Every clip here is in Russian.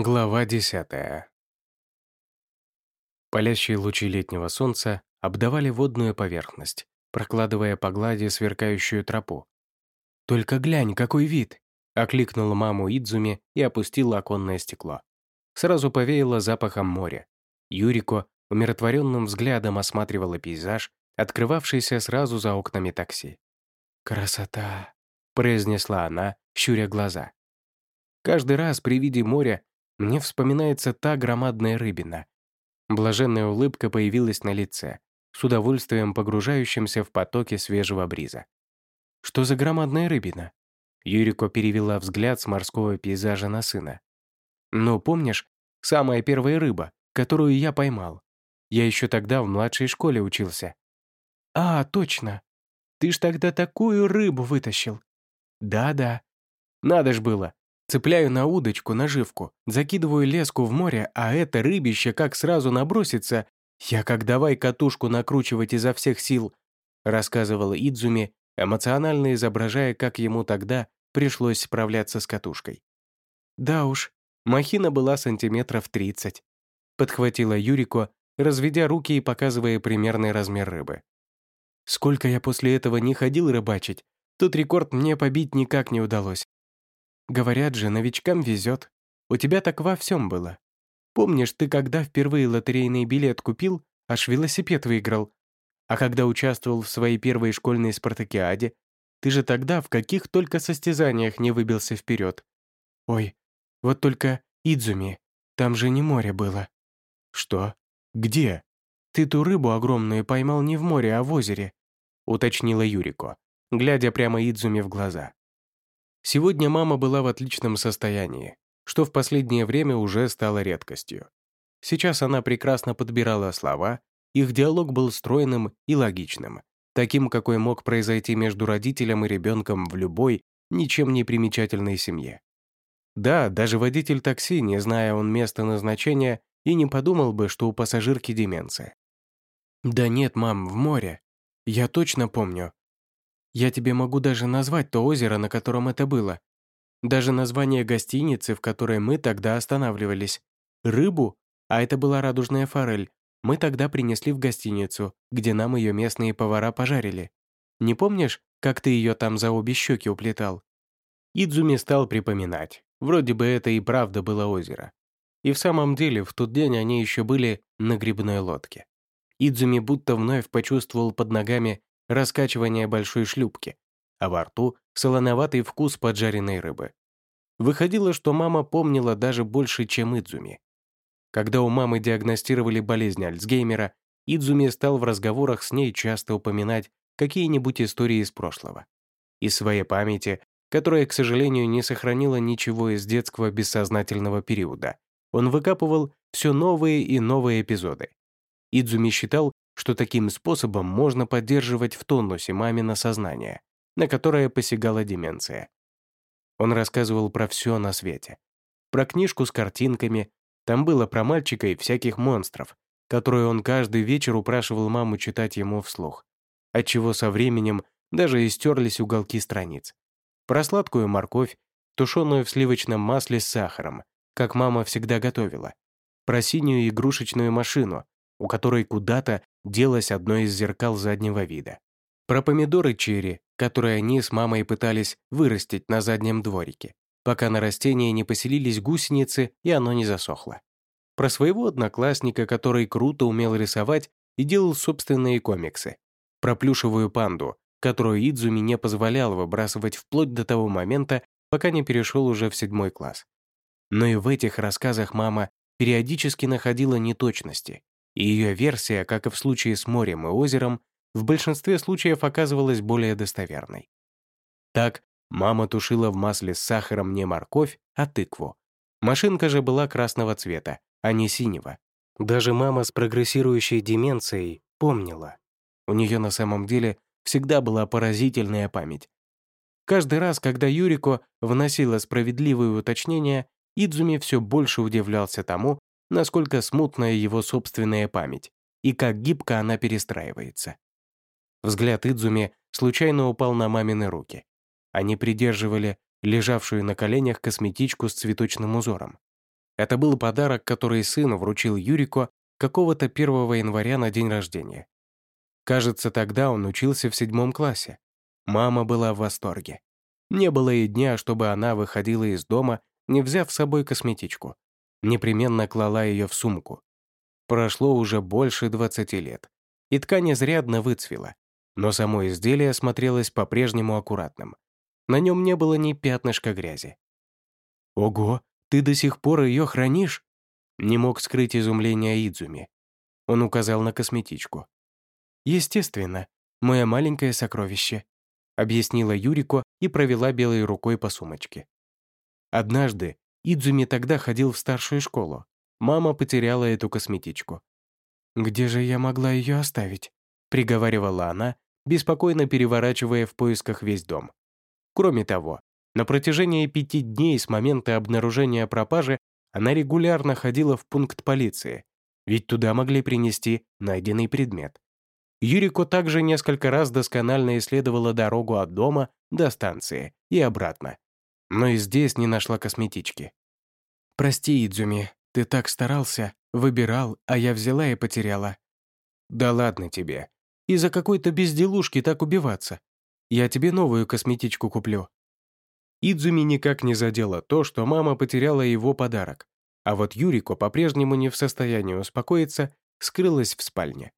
Глава десятая. Палящие лучи летнего солнца обдавали водную поверхность, прокладывая по глади сверкающую тропу. «Только глянь, какой вид!» — окликнула маму Идзуми и опустила оконное стекло. Сразу повеяло запахом моря. Юрико умиротворенным взглядом осматривала пейзаж, открывавшийся сразу за окнами такси. «Красота!» — произнесла она, щуря глаза. Каждый раз при виде моря мне вспоминается та громадная рыбина. Блаженная улыбка появилась на лице, с удовольствием погружающимся в потоки свежего бриза. «Что за громадная рыбина?» Юрико перевела взгляд с морского пейзажа на сына. «Ну, помнишь, самая первая рыба, которую я поймал? Я еще тогда в младшей школе учился». «А, точно. Ты ж тогда такую рыбу вытащил». «Да-да. Надо ж было. Цепляю на удочку наживку, закидываю леску в море, а это рыбище как сразу набросится. Я как давай катушку накручивать изо всех сил, рассказывала Идзуми, эмоционально изображая, как ему тогда пришлось справляться с катушкой. Да уж, махина была сантиметров 30. Подхватила Юрико, разведя руки и показывая примерный размер рыбы. Сколько я после этого не ходил рыбачить, тот рекорд мне побить никак не удалось. Говорят же, новичкам везет. У тебя так во всем было. Помнишь, ты когда впервые лотерейный билет купил, аж велосипед выиграл? А когда участвовал в своей первой школьной спартакиаде, ты же тогда в каких только состязаниях не выбился вперед. Ой, вот только Идзуми, там же не море было. Что? Где? Ты ту рыбу огромную поймал не в море, а в озере, уточнила Юрико, глядя прямо Идзуми в глаза. Сегодня мама была в отличном состоянии, что в последнее время уже стало редкостью. Сейчас она прекрасно подбирала слова, их диалог был стройным и логичным, таким, какой мог произойти между родителем и ребенком в любой, ничем не примечательной семье. Да, даже водитель такси, не зная он места назначения, и не подумал бы, что у пассажирки деменция. «Да нет, мам, в море. Я точно помню. Я тебе могу даже назвать то озеро, на котором это было. Даже название гостиницы, в которой мы тогда останавливались. Рыбу, а это была радужная форель, мы тогда принесли в гостиницу, где нам ее местные повара пожарили. Не помнишь, как ты ее там за обе щеки уплетал?» Идзуми стал припоминать. Вроде бы это и правда было озеро. И в самом деле в тот день они еще были на грибной лодке. Идзуми будто вновь почувствовал под ногами раскачивание большой шлюпки, а во рту солоноватый вкус поджаренной рыбы. Выходило, что мама помнила даже больше, чем Идзуми. Когда у мамы диагностировали болезнь Альцгеймера, Идзуми стал в разговорах с ней часто упоминать какие-нибудь истории из прошлого. Из своей памяти, которая, к сожалению, не сохранила ничего из детского бессознательного периода, он выкапывал все новые и новые эпизоды. Идзуми считал, что таким способом можно поддерживать в тонусе мамино сознание, на которое посягала деменция. Он рассказывал про все на свете. Про книжку с картинками, там было про мальчика и всяких монстров, которые он каждый вечер упрашивал маму читать ему вслух, отчего со временем даже истерлись уголки страниц. Про сладкую морковь, тушеную в сливочном масле с сахаром, как мама всегда готовила. Про синюю игрушечную машину, у которой куда-то делось одно из зеркал заднего вида. Про помидоры черри, которые они с мамой пытались вырастить на заднем дворике, пока на растении не поселились гусеницы и оно не засохло. Про своего одноклассника, который круто умел рисовать и делал собственные комиксы. Про плюшевую панду, которую Идзуми не позволял выбрасывать вплоть до того момента, пока не перешел уже в седьмой класс. Но и в этих рассказах мама периодически находила неточности, и ее версия, как и в случае с морем и озером, в большинстве случаев оказывалась более достоверной. Так, мама тушила в масле с сахаром не морковь, а тыкву. Машинка же была красного цвета, а не синего. Даже мама с прогрессирующей деменцией помнила. У нее на самом деле всегда была поразительная память. Каждый раз, когда Юрико вносила справедливые уточнения, Идзуми все больше удивлялся тому, насколько смутная его собственная память и как гибко она перестраивается. Взгляд Идзуми случайно упал на мамины руки. Они придерживали лежавшую на коленях косметичку с цветочным узором. Это был подарок, который сын вручил Юрику какого-то 1 января на день рождения. Кажется, тогда он учился в седьмом классе. Мама была в восторге. Не было и дня, чтобы она выходила из дома, не взяв с собой косметичку. Непременно клала ее в сумку. Прошло уже больше 20 лет, и ткань изрядно выцвела, но само изделие смотрелось по-прежнему аккуратным. На нем не было ни пятнышка грязи. «Ого, ты до сих пор ее хранишь?» Не мог скрыть изумление Идзуми. Он указал на косметичку. «Естественно, мое маленькое сокровище», объяснила Юрико и провела белой рукой по сумочке. Однажды Идзуми тогда ходил в старшую школу. Мама потеряла эту косметичку. «Где же я могла ее оставить?» приговаривала она, беспокойно переворачивая в поисках весь дом. Кроме того, на протяжении пяти дней с момента обнаружения пропажи она регулярно ходила в пункт полиции, ведь туда могли принести найденный предмет. Юрико также несколько раз досконально исследовала дорогу от дома до станции и обратно, но и здесь не нашла косметички. «Прости, Идзуми, ты так старался, выбирал, а я взяла и потеряла». «Да ладно тебе. Из-за какой-то безделушки так убиваться. Я тебе новую косметичку куплю». Идзуми никак не задела то, что мама потеряла его подарок, а вот Юрико по-прежнему не в состоянии успокоиться, скрылась в спальне.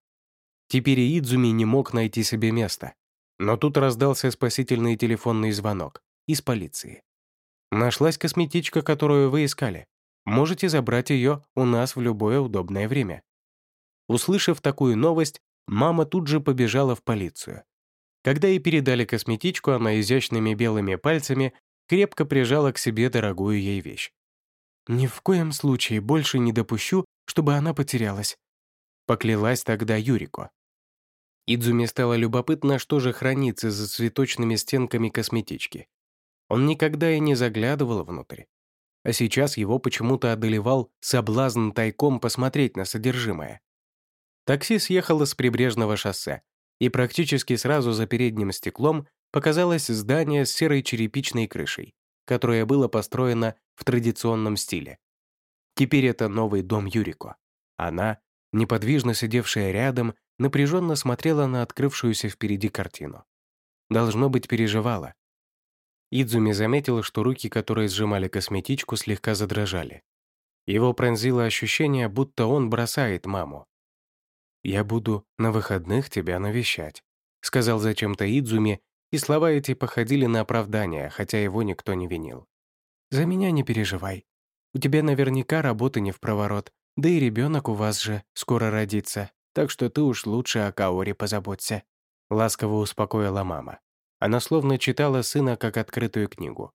Теперь Идзуми не мог найти себе места. Но тут раздался спасительный телефонный звонок из полиции. Нашлась косметичка, которую вы искали. Можете забрать ее у нас в любое удобное время. Услышав такую новость, мама тут же побежала в полицию. Когда ей передали косметичку, она изящными белыми пальцами крепко прижала к себе дорогую ей вещь. «Ни в коем случае больше не допущу, чтобы она потерялась», поклялась тогда Юрико. Идзуми стало любопытно, что же хранится за цветочными стенками косметички. Он никогда и не заглядывал внутрь. А сейчас его почему-то одолевал соблазн тайком посмотреть на содержимое. Такси съехало с прибрежного шоссе, и практически сразу за передним стеклом показалось здание с серой черепичной крышей, которое было построено в традиционном стиле. Теперь это новый дом Юрико. Она, неподвижно сидевшая рядом, напряженно смотрела на открывшуюся впереди картину. Должно быть, переживала. Идзуми заметил, что руки, которые сжимали косметичку, слегка задрожали. Его пронзило ощущение, будто он бросает маму. «Я буду на выходных тебя навещать», — сказал зачем-то Идзуми, и слова эти походили на оправдание, хотя его никто не винил. «За меня не переживай. У тебя наверняка работы не в проворот, да и ребенок у вас же скоро родится, так что ты уж лучше о Каоре позаботься», — ласково успокоила мама. Она словно читала сына как открытую книгу.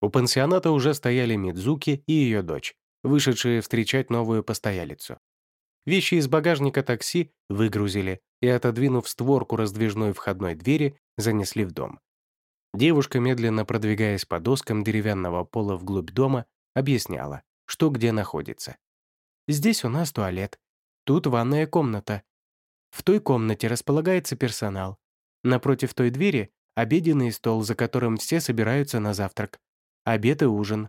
У пансионата уже стояли Мидзуки и ее дочь, вышедшие встречать новую постоялицу. Вещи из багажника такси выгрузили и, отодвинув створку раздвижной входной двери, занесли в дом. Девушка, медленно продвигаясь по доскам деревянного пола вглубь дома, объясняла, что где находится. «Здесь у нас туалет. Тут ванная комната. В той комнате располагается персонал. Напротив той двери — обеденный стол, за которым все собираются на завтрак. Обед и ужин.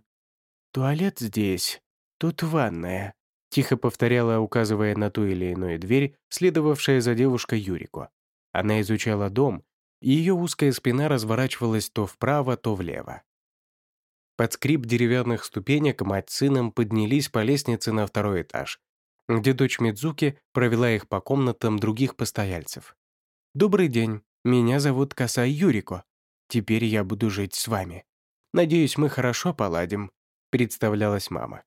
Туалет здесь. Тут ванная», — тихо повторяла, указывая на ту или иную дверь, следовавшая за девушкой Юрику. Она изучала дом, и ее узкая спина разворачивалась то вправо, то влево. Под скрип деревянных ступенек мать с сыном поднялись по лестнице на второй этаж, где дочь Мидзуки провела их по комнатам других постояльцев. «Добрый день, меня зовут Касай Юрико. Теперь я буду жить с вами. Надеюсь, мы хорошо поладим», — представлялась мама.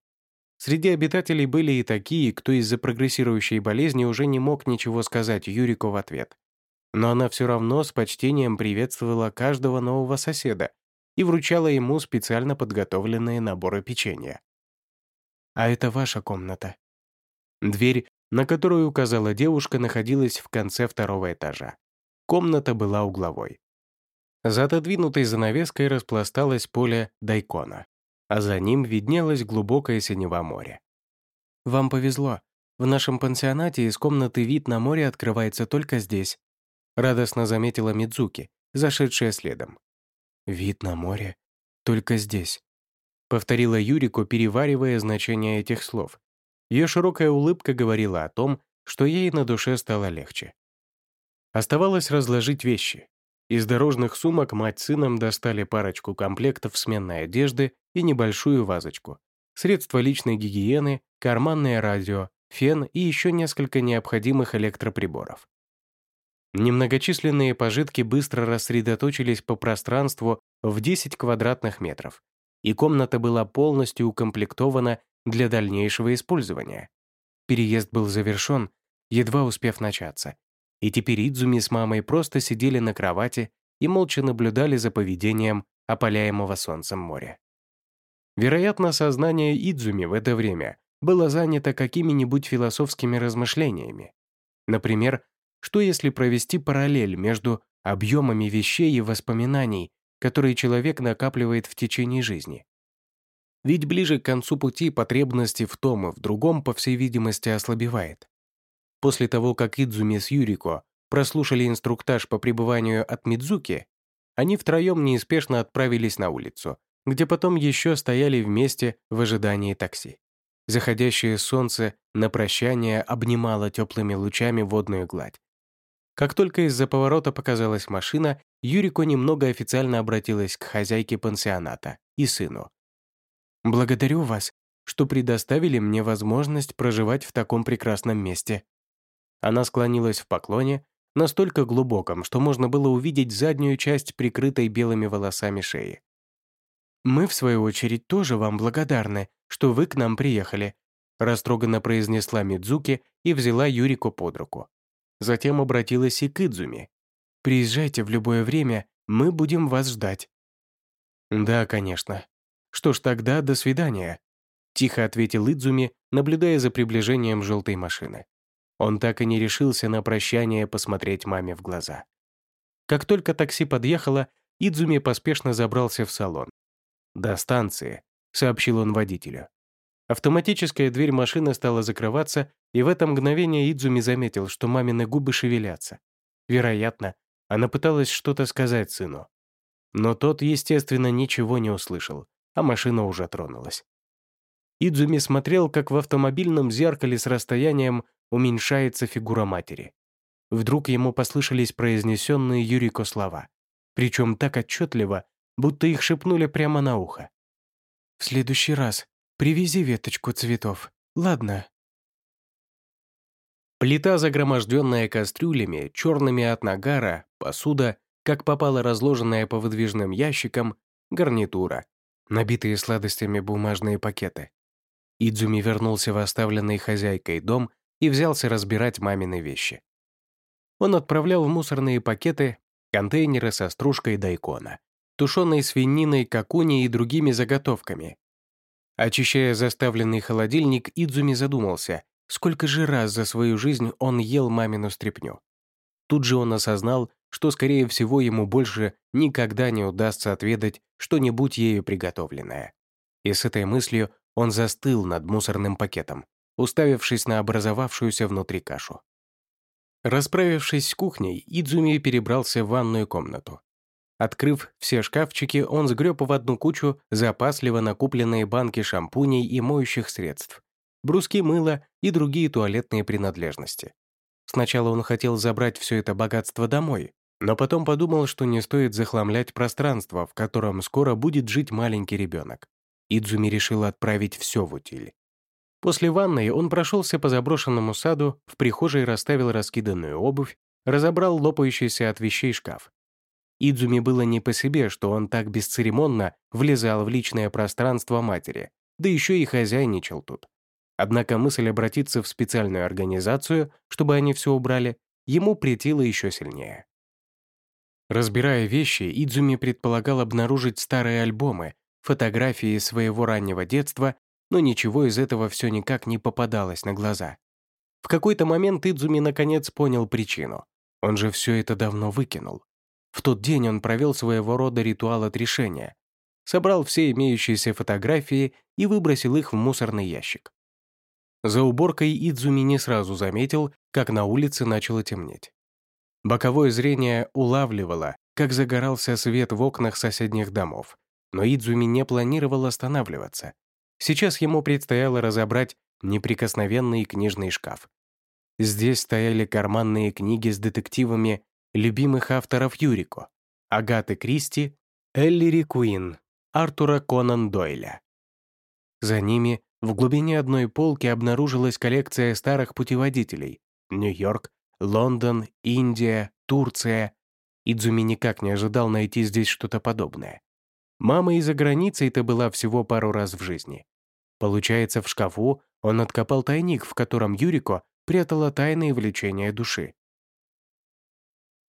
Среди обитателей были и такие, кто из-за прогрессирующей болезни уже не мог ничего сказать Юрико в ответ. Но она все равно с почтением приветствовала каждого нового соседа, и вручала ему специально подготовленные наборы печенья. «А это ваша комната». Дверь, на которую указала девушка, находилась в конце второго этажа. Комната была угловой. За отодвинутой занавеской распласталось поле Дайкона, а за ним виднелось глубокое синева море. «Вам повезло. В нашем пансионате из комнаты вид на море открывается только здесь», радостно заметила Мидзуки, зашедшая следом. Вид на море. Только здесь. повторила Юрику, переваривая значение этих слов. Ее широкая улыбка говорила о том, что ей на душе стало легче. Оставалось разложить вещи. Из дорожных сумок мать сыном достали парочку комплектов сменной одежды и небольшую вазочку. Средства личной гигиены, карманное радио, фен и еще несколько необходимых электроприборов. Немногочисленные пожитки быстро рассредоточились по пространству в 10 квадратных метров, и комната была полностью укомплектована для дальнейшего использования. Переезд был завершен, едва успев начаться, и теперь Идзуми с мамой просто сидели на кровати и молча наблюдали за поведением опаляемого солнцем моря. Вероятно, сознание Идзуми в это время было занято какими-нибудь философскими размышлениями. Например, что если провести параллель между объемами вещей и воспоминаний, которые человек накапливает в течение жизни? Ведь ближе к концу пути потребности в том и в другом, по всей видимости, ослабевает. После того, как Идзуми с Юрико прослушали инструктаж по пребыванию от Мидзуки, они втроем неспешно отправились на улицу, где потом еще стояли вместе в ожидании такси. Заходящее солнце на прощание обнимало теплыми лучами водную гладь. Как только из-за поворота показалась машина, Юрико немного официально обратилась к хозяйке пансионата и сыну. «Благодарю вас, что предоставили мне возможность проживать в таком прекрасном месте». Она склонилась в поклоне, настолько глубоком, что можно было увидеть заднюю часть прикрытой белыми волосами шеи. «Мы, в свою очередь, тоже вам благодарны, что вы к нам приехали», растроганно произнесла Мидзуки и взяла Юрику под руку. Затем обратилась и к Идзуми. «Приезжайте в любое время, мы будем вас ждать». «Да, конечно. Что ж, тогда до свидания», тихо ответил Идзуми, наблюдая за приближением желтой машины. Он так и не решился на прощание посмотреть маме в глаза. Как только такси подъехало, Идзуми поспешно забрался в салон. «До станции», — сообщил он водителю. Автоматическая дверь машины стала закрываться, и в это мгновение Идзуми заметил, что мамины губы шевелятся. Вероятно, она пыталась что-то сказать сыну. Но тот, естественно, ничего не услышал, а машина уже тронулась. Идзуми смотрел, как в автомобильном зеркале с расстоянием уменьшается фигура матери. Вдруг ему послышались произнесенные Юрико слова, причем так отчетливо, будто их шепнули прямо на ухо. «В следующий раз привези веточку цветов, ладно?» Плита, загроможденная кастрюлями, черными от нагара, посуда, как попало разложенная по выдвижным ящикам, гарнитура, набитые сладостями бумажные пакеты. Идзуми вернулся в оставленный хозяйкой дом и взялся разбирать мамины вещи. Он отправлял в мусорные пакеты контейнеры со стружкой дайкона, тушеной свининой, какуни и другими заготовками. Очищая заставленный холодильник, Идзуми задумался, сколько же раз за свою жизнь он ел мамину стряпню. Тут же он осознал, что, скорее всего, ему больше никогда не удастся отведать что-нибудь ею приготовленное. И с этой мыслью он застыл над мусорным пакетом, уставившись на образовавшуюся внутри кашу. Расправившись с кухней, Идзуми перебрался в ванную комнату. Открыв все шкафчики, он сгреб в одну кучу запасливо накупленные банки шампуней и моющих средств, бруски мыла и другие туалетные принадлежности. Сначала он хотел забрать все это богатство домой, но потом подумал, что не стоит захламлять пространство, в котором скоро будет жить маленький ребенок. Идзуми решил отправить все в утиль. После ванной он прошелся по заброшенному саду, в прихожей расставил раскиданную обувь, разобрал лопающийся от вещей шкаф. Идзуми было не по себе, что он так бесцеремонно влезал в личное пространство матери, да еще и хозяйничал тут. Однако мысль обратиться в специальную организацию, чтобы они все убрали, ему претила еще сильнее. Разбирая вещи, Идзуми предполагал обнаружить старые альбомы, фотографии своего раннего детства, но ничего из этого все никак не попадалось на глаза. В какой-то момент Идзуми наконец понял причину. Он же все это давно выкинул. В тот день он провел своего рода ритуал отрешения, собрал все имеющиеся фотографии и выбросил их в мусорный ящик. За уборкой Идзуми не сразу заметил, как на улице начало темнеть. Боковое зрение улавливало, как загорался свет в окнах соседних домов, Но Идзуми не планировал останавливаться. Сейчас ему предстояло разобрать неприкосновенный книжный шкаф. Здесь стояли карманные книги с детективами любимых авторов Юрико, Агаты Кристи, Эллири Куин, Артура Конан Дойля. За ними в глубине одной полки обнаружилась коллекция старых путеводителей Нью-Йорк, Лондон, Индия, Турция. Идзуми никак не ожидал найти здесь что-то подобное. Мама из-за границей-то была всего пару раз в жизни. Получается, в шкафу он откопал тайник, в котором Юрико прятала тайные влечения души.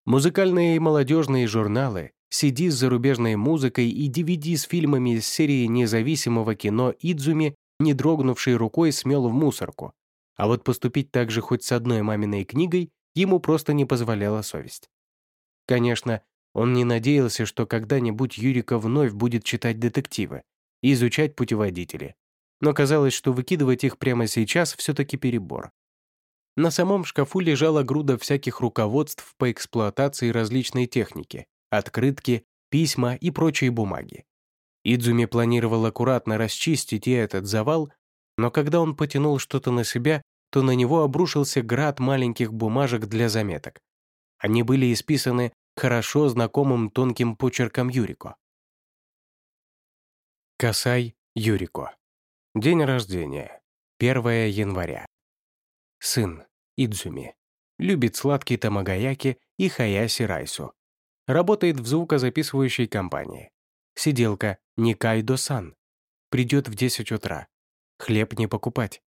Музыкальные и молодежные журналы, CD с зарубежной музыкой и DVD с фильмами из серии независимого кино Идзуми не дрогнувшей рукой смел в мусорку. А вот поступить так же хоть с одной маминой книгой ему просто не позволяла совесть. Конечно, он не надеялся, что когда-нибудь Юрика вновь будет читать детективы и изучать путеводители. Но казалось, что выкидывать их прямо сейчас все-таки перебор. На самом шкафу лежала груда всяких руководств по эксплуатации различной техники, открытки, письма и прочие бумаги. Идзуми планировал аккуратно расчистить и этот завал, но когда он потянул что-то на себя, то на него обрушился град маленьких бумажек для заметок. Они были исписаны хорошо знакомым тонким почерком Юрико. Касай Юрико. День рождения. 1 января. Сын Идзуми. Любит сладкий тамагаяки и хаяси райсу. Работает в звукозаписывающей компании. Сиделка Никайдо-сан. Придет в 10 утра. Хлеб не покупать.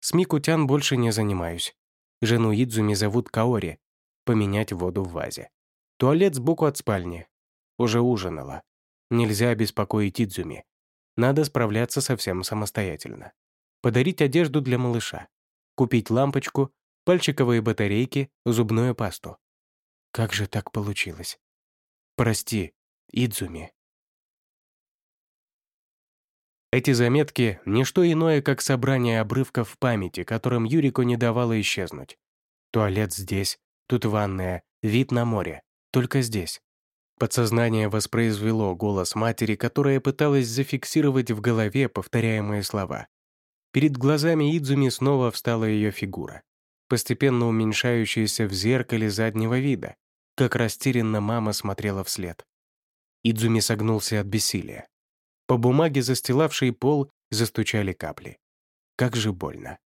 С Микутян больше не занимаюсь. Жену Идзуми зовут Каори. Поменять воду в вазе. Туалет сбоку от спальни. Уже ужинала. Нельзя беспокоить Идзуми. Надо справляться совсем самостоятельно. Подарить одежду для малыша. Купить лампочку, пальчиковые батарейки, зубную пасту. Как же так получилось? Прости, Идзуми. Эти заметки — не что иное, как собрание обрывков памяти, которым Юрику не давало исчезнуть. Туалет здесь, тут ванная, вид на море, только здесь. Подсознание воспроизвело голос матери, которая пыталась зафиксировать в голове повторяемые слова. Перед глазами Идзуми снова встала ее фигура, постепенно уменьшающаяся в зеркале заднего вида, как растерянно мама смотрела вслед. Идзуми согнулся от бессилия. По бумаге, застилавшей пол, застучали капли. Как же больно.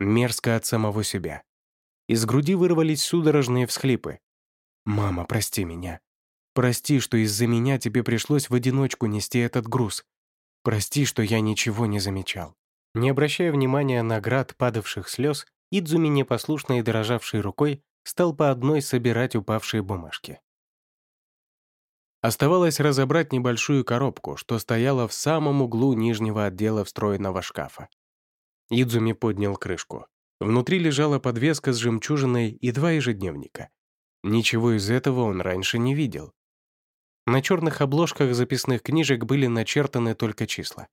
Мерзко от самого себя. Из груди вырвались судорожные всхлипы. «Мама, прости меня. Прости, что из-за меня тебе пришлось в одиночку нести этот груз. Прости, что я ничего не замечал». Не обращая внимания на град падавших слез, Идзуми, непослушной и дрожавшей рукой, стал по одной собирать упавшие бумажки. Оставалось разобрать небольшую коробку, что стояла в самом углу нижнего отдела встроенного шкафа. Идзуми поднял крышку. Внутри лежала подвеска с жемчужиной и два ежедневника. Ничего из этого он раньше не видел. На черных обложках записных книжек были начертаны только числа.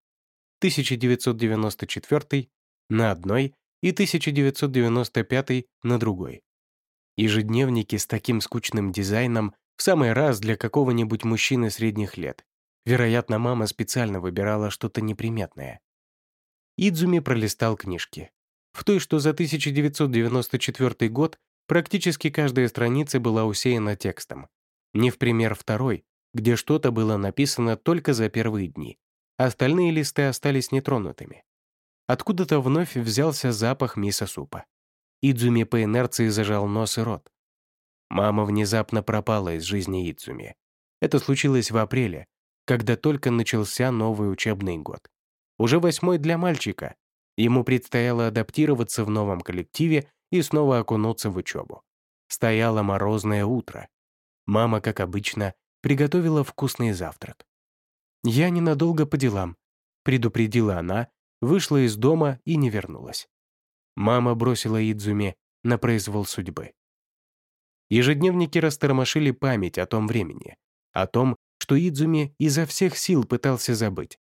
1994 на одной и 1995 на другой. Ежедневники с таким скучным дизайном в самый раз для какого-нибудь мужчины средних лет. Вероятно, мама специально выбирала что-то неприметное. Идзуми пролистал книжки. В той, что за 1994 год, практически каждая страница была усеяна текстом. Не в пример второй, где что-то было написано только за первые дни. Остальные листы остались нетронутыми. Откуда-то вновь взялся запах мисо-супа. Идзуми по инерции зажал нос и рот. Мама внезапно пропала из жизни Ицуми. Это случилось в апреле, когда только начался новый учебный год. Уже восьмой для мальчика. Ему предстояло адаптироваться в новом коллективе и снова окунуться в учебу. Стояло морозное утро. Мама, как обычно, приготовила вкусный завтрак. «Я ненадолго по делам», — предупредила она, вышла из дома и не вернулась. Мама бросила Идзуми на произвол судьбы. Ежедневники растормошили память о том времени, о том, что Идзуми изо всех сил пытался забыть,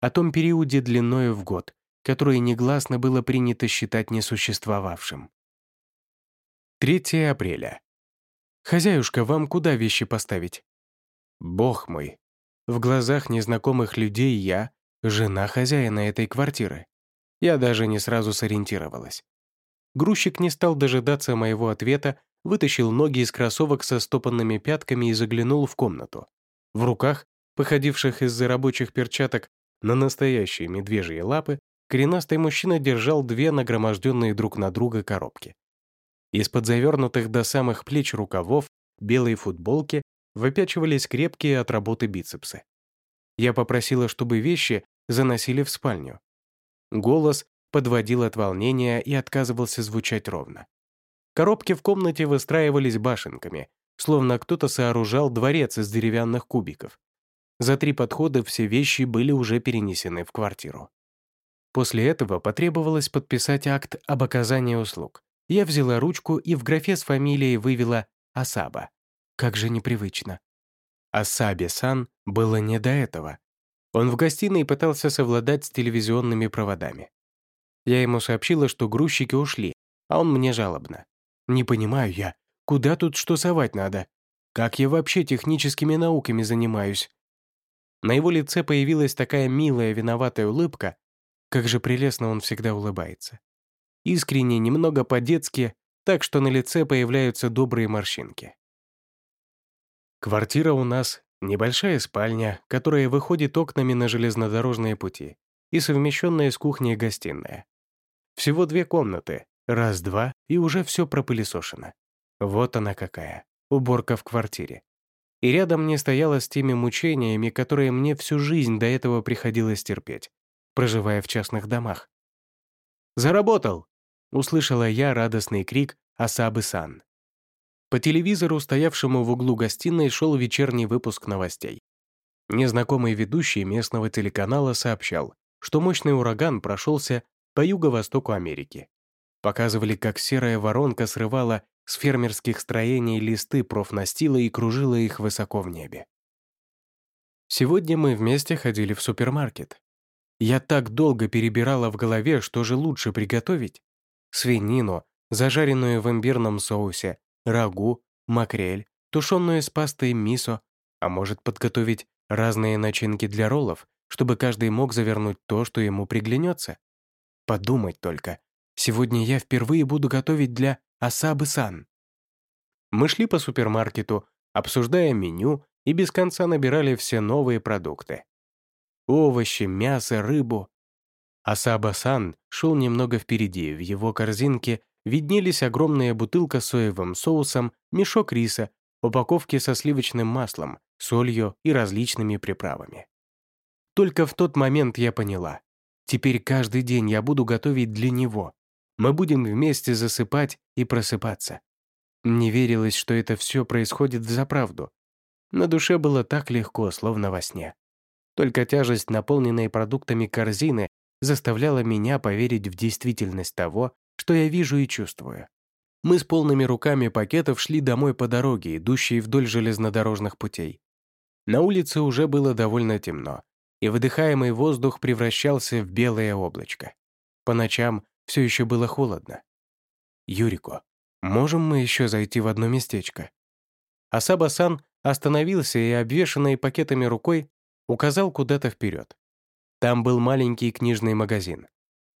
о том периоде длиною в год, который негласно было принято считать несуществовавшим. 3 апреля. «Хозяюшка, вам куда вещи поставить?» «Бог мой!» В глазах незнакомых людей я — жена хозяина этой квартиры. Я даже не сразу сориентировалась. Грузчик не стал дожидаться моего ответа, вытащил ноги из кроссовок со стопанными пятками и заглянул в комнату. В руках, походивших из-за рабочих перчаток на настоящие медвежьи лапы, коренастый мужчина держал две нагроможденные друг на друга коробки. Из-под завернутых до самых плеч рукавов белой футболки выпячивались крепкие от работы бицепсы. Я попросила, чтобы вещи заносили в спальню. Голос подводил от волнения и отказывался звучать ровно. Коробки в комнате выстраивались башенками, словно кто-то сооружал дворец из деревянных кубиков. За три подхода все вещи были уже перенесены в квартиру. После этого потребовалось подписать акт об оказании услуг. Я взяла ручку и в графе с фамилией вывела «Асаба». Как же непривычно. Асабе-сан было не до этого. Он в гостиной пытался совладать с телевизионными проводами. Я ему сообщила, что грузчики ушли, а он мне жалобно. «Не понимаю я, куда тут что совать надо? Как я вообще техническими науками занимаюсь?» На его лице появилась такая милая виноватая улыбка, как же прелестно он всегда улыбается. Искренне, немного по-детски, так что на лице появляются добрые морщинки. Квартира у нас — небольшая спальня, которая выходит окнами на железнодорожные пути и совмещенная с кухней и гостиная. Всего две комнаты, раз-два, и уже все пропылесошено. Вот она какая, уборка в квартире. И рядом не стояла с теми мучениями, которые мне всю жизнь до этого приходилось терпеть, проживая в частных домах. «Заработал!» — услышала я радостный крик Асабы-сан. По телевизору, стоявшему в углу гостиной, шел вечерний выпуск новостей. Незнакомый ведущий местного телеканала сообщал, что мощный ураган прошелся по юго-востоку Америки. Показывали, как серая воронка срывала с фермерских строений листы профнастила и кружила их высоко в небе. Сегодня мы вместе ходили в супермаркет. Я так долго перебирала в голове, что же лучше приготовить. Свинину, зажаренную в имбирном соусе, рагу, макрель, тушеную с пастой мисо, а может подготовить разные начинки для роллов, чтобы каждый мог завернуть то, что ему приглянется. Подумать только. Сегодня я впервые буду готовить для Асабы-сан. Мы шли по супермаркету, обсуждая меню и без конца набирали все новые продукты. Овощи, мясо, рыбу. Асаба-сан шел немного впереди, в его корзинке виднелись огромная бутылка с соевым соусом, мешок риса, упаковки со сливочным маслом, солью и различными приправами. Только в тот момент я поняла. Теперь каждый день я буду готовить для него. Мы будем вместе засыпать и просыпаться. Не верилось, что это все происходит взаправду. На душе было так легко, словно во сне. Только тяжесть, наполненной продуктами корзины, заставляла меня поверить в действительность того, что я вижу и чувствую. Мы с полными руками пакетов шли домой по дороге, идущей вдоль железнодорожных путей. На улице уже было довольно темно, и выдыхаемый воздух превращался в белое облачко. По ночам все еще было холодно. «Юрико, можем мы еще зайти в одно местечко?» Асаба-сан остановился и, обвешанный пакетами рукой, указал куда-то вперед. Там был маленький книжный магазин.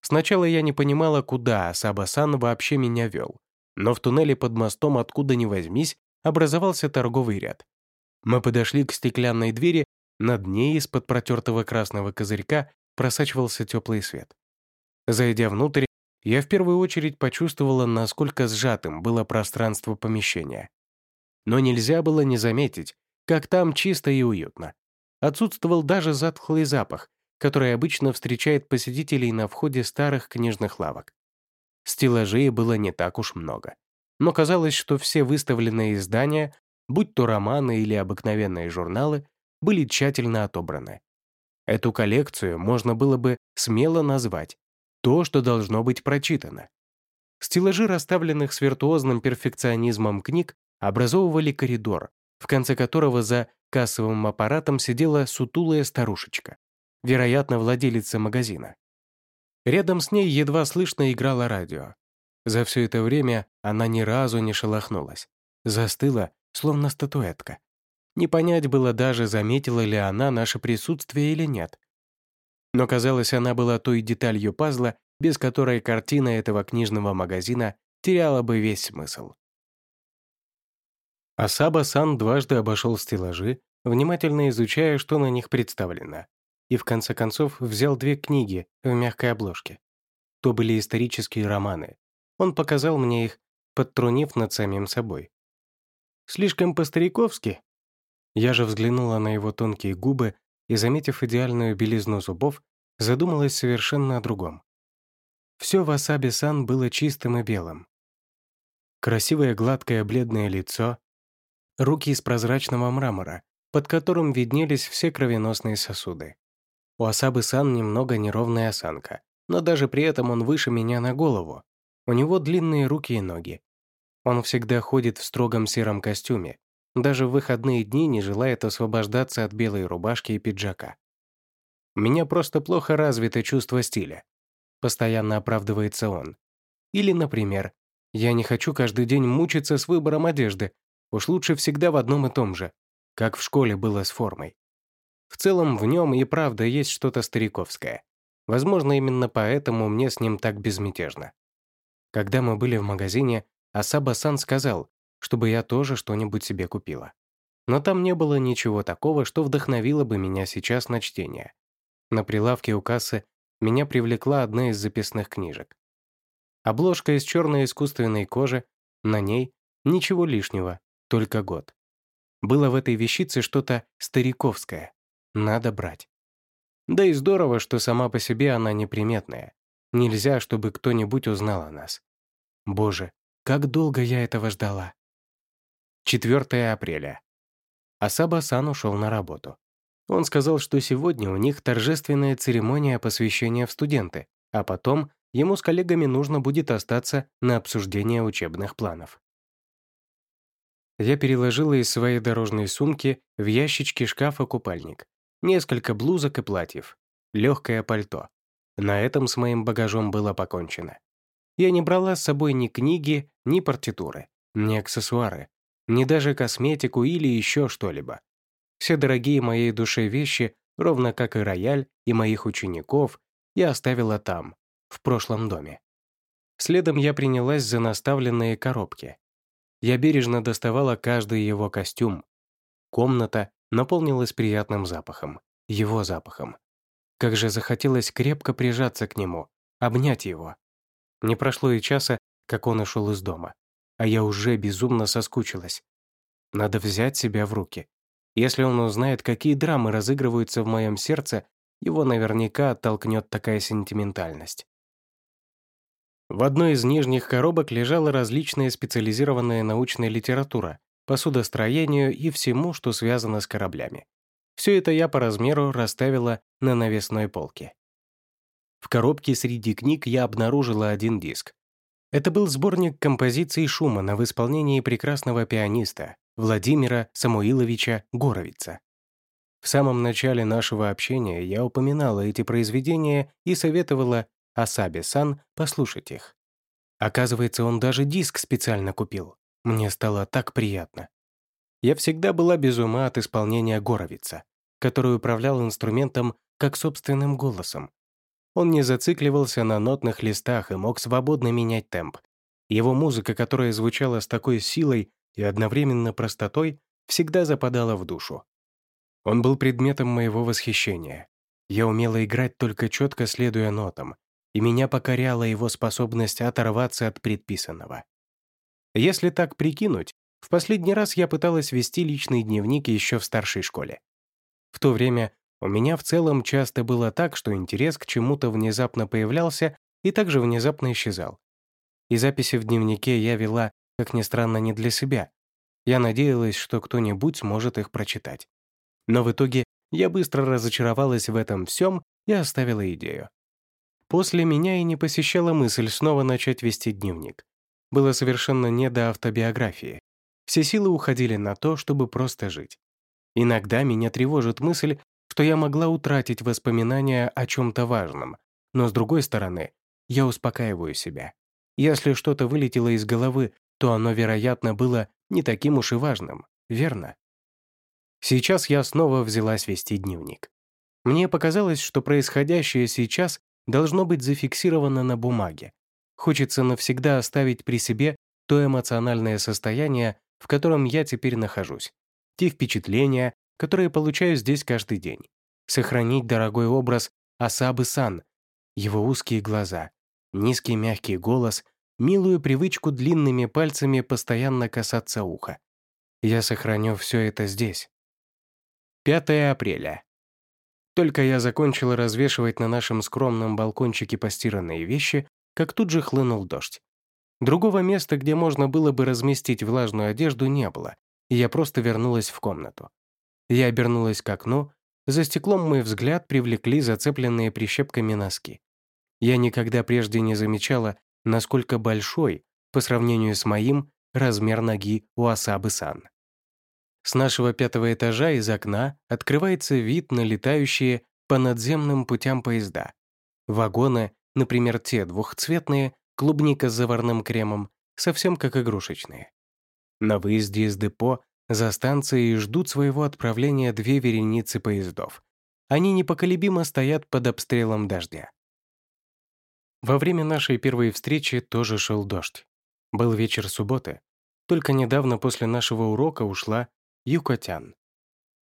Сначала я не понимала, куда Асаба-сан вообще меня вел, но в туннеле под мостом, откуда ни возьмись, образовался торговый ряд. Мы подошли к стеклянной двери, над ней из-под протертого красного козырька просачивался теплый свет. Зайдя внутрь, я в первую очередь почувствовала, насколько сжатым было пространство помещения. Но нельзя было не заметить, как там чисто и уютно. Отсутствовал даже затхлый запах, который обычно встречает посетителей на входе старых книжных лавок. Стеллажей было не так уж много. Но казалось, что все выставленные издания, будь то романы или обыкновенные журналы, были тщательно отобраны. Эту коллекцию можно было бы смело назвать «то, что должно быть прочитано». Стеллажи, расставленных с виртуозным перфекционизмом книг, образовывали коридор, в конце которого за кассовым аппаратом сидела сутулая старушечка вероятно, владелица магазина. Рядом с ней едва слышно играло радио. За все это время она ни разу не шелохнулась. Застыла, словно статуэтка. Не понять было даже, заметила ли она наше присутствие или нет. Но казалось, она была той деталью пазла, без которой картина этого книжного магазина теряла бы весь смысл. Асаба-сан дважды обошел стеллажи, внимательно изучая, что на них представлено, и в конце концов взял две книги в мягкой обложке. То были исторические романы. Он показал мне их, подтрунив над самим собой. «Слишком по-стариковски?» Я же взглянула на его тонкие губы и, заметив идеальную белизну зубов, задумалась совершенно о другом. Все в Асабе-сан было чистым и белым. Красивое гладкое бледное лицо, руки из прозрачного мрамора, под которым виднелись все кровеносные сосуды. У Асабы-сан немного неровная осанка, но даже при этом он выше меня на голову. У него длинные руки и ноги. Он всегда ходит в строгом сером костюме, даже в выходные дни не желает освобождаться от белой рубашки и пиджака. У меня просто плохо развито чувство стиля. Постоянно оправдывается он. Или, например, я не хочу каждый день мучиться с выбором одежды, уж лучше всегда в одном и том же, как в школе было с формой. В целом, в нем и правда есть что-то стариковское. Возможно, именно поэтому мне с ним так безмятежно. Когда мы были в магазине, Асаба-сан сказал, чтобы я тоже что-нибудь себе купила. Но там не было ничего такого, что вдохновило бы меня сейчас на чтение. На прилавке у кассы меня привлекла одна из записных книжек. Обложка из черной искусственной кожи, на ней ничего лишнего, только год. Было в этой вещице что-то стариковское. Надо брать. Да и здорово, что сама по себе она неприметная. Нельзя, чтобы кто-нибудь узнал о нас. Боже, как долго я этого ждала. 4 апреля. Асаба-сан ушел на работу. Он сказал, что сегодня у них торжественная церемония посвящения в студенты, а потом ему с коллегами нужно будет остаться на обсуждение учебных планов. Я переложила из своей дорожной сумки в ящички шкафа купальник, несколько блузок и платьев, легкое пальто. На этом с моим багажом было покончено. Я не брала с собой ни книги, ни партитуры, ни аксессуары, ни даже косметику или еще что-либо. Все дорогие моей душе вещи, ровно как и рояль и моих учеников, я оставила там, в прошлом доме. Следом я принялась за наставленные коробки. Я бережно доставала каждый его костюм. Комната наполнилась приятным запахом, его запахом. Как же захотелось крепко прижаться к нему, обнять его. Не прошло и часа, как он ушел из дома а я уже безумно соскучилась. Надо взять себя в руки. Если он узнает, какие драмы разыгрываются в моем сердце, его наверняка оттолкнет такая сентиментальность. В одной из нижних коробок лежала различная специализированная научная литература по судостроению и всему, что связано с кораблями. Все это я по размеру расставила на навесной полке. В коробке среди книг я обнаружила один диск, это был сборник композиций Шумана в исполнении прекрасного пианиста Владимира Самуиловича Горовица. В самом начале нашего общения я упоминала эти произведения и советовала Асабе-сан послушать их. Оказывается, он даже диск специально купил. Мне стало так приятно. Я всегда была без ума от исполнения Горовица, который управлял инструментом как собственным голосом, он не зацикливался на нотных листах и мог свободно менять темп. Его музыка, которая звучала с такой силой и одновременно простотой, всегда западала в душу. Он был предметом моего восхищения. Я умела играть только четко следуя нотам, и меня покоряла его способность оторваться от предписанного. Если так прикинуть, в последний раз я пыталась вести личный дневник еще в старшей школе. В то время у меня в целом часто было так, что интерес к чему-то внезапно появлялся и также внезапно исчезал. И записи в дневнике я вела, как ни странно, не для себя. Я надеялась, что кто-нибудь сможет их прочитать. Но в итоге я быстро разочаровалась в этом всем и оставила идею. После меня и не посещала мысль снова начать вести дневник. Было совершенно не до автобиографии. Все силы уходили на то, чтобы просто жить. Иногда меня тревожит мысль, что я могла утратить воспоминания о чем-то важном, но с другой стороны, я успокаиваю себя. Если что-то вылетело из головы, то оно, вероятно, было не таким уж и важным, верно? Сейчас я снова взялась вести дневник. Мне показалось, что происходящее сейчас должно быть зафиксировано на бумаге. Хочется навсегда оставить при себе то эмоциональное состояние, в котором я теперь нахожусь, те впечатления, которые получаю здесь каждый день. Сохранить дорогой образ Асабы-сан, его узкие глаза, низкий мягкий голос, милую привычку длинными пальцами постоянно касаться уха. Я сохраню все это здесь. 5 апреля. Только я закончила развешивать на нашем скромном балкончике постиранные вещи, как тут же хлынул дождь. Другого места, где можно было бы разместить влажную одежду, не было, и я просто вернулась в комнату. Я обернулась к окну, за стеклом мой взгляд привлекли зацепленные прищепками носки. Я никогда прежде не замечала, насколько большой, по сравнению с моим, размер ноги у Асабы-сан. С нашего пятого этажа из окна открывается вид на летающие по надземным путям поезда. Вагоны, например, те двухцветные, клубника с заварным кремом, совсем как игрушечные. На выезде из депо за станцией ждут своего отправления две вереницы поездов. Они непоколебимо стоят под обстрелом дождя. Во время нашей первой встречи тоже шел дождь. Был вечер субботы. Только недавно после нашего урока ушла Юкотян.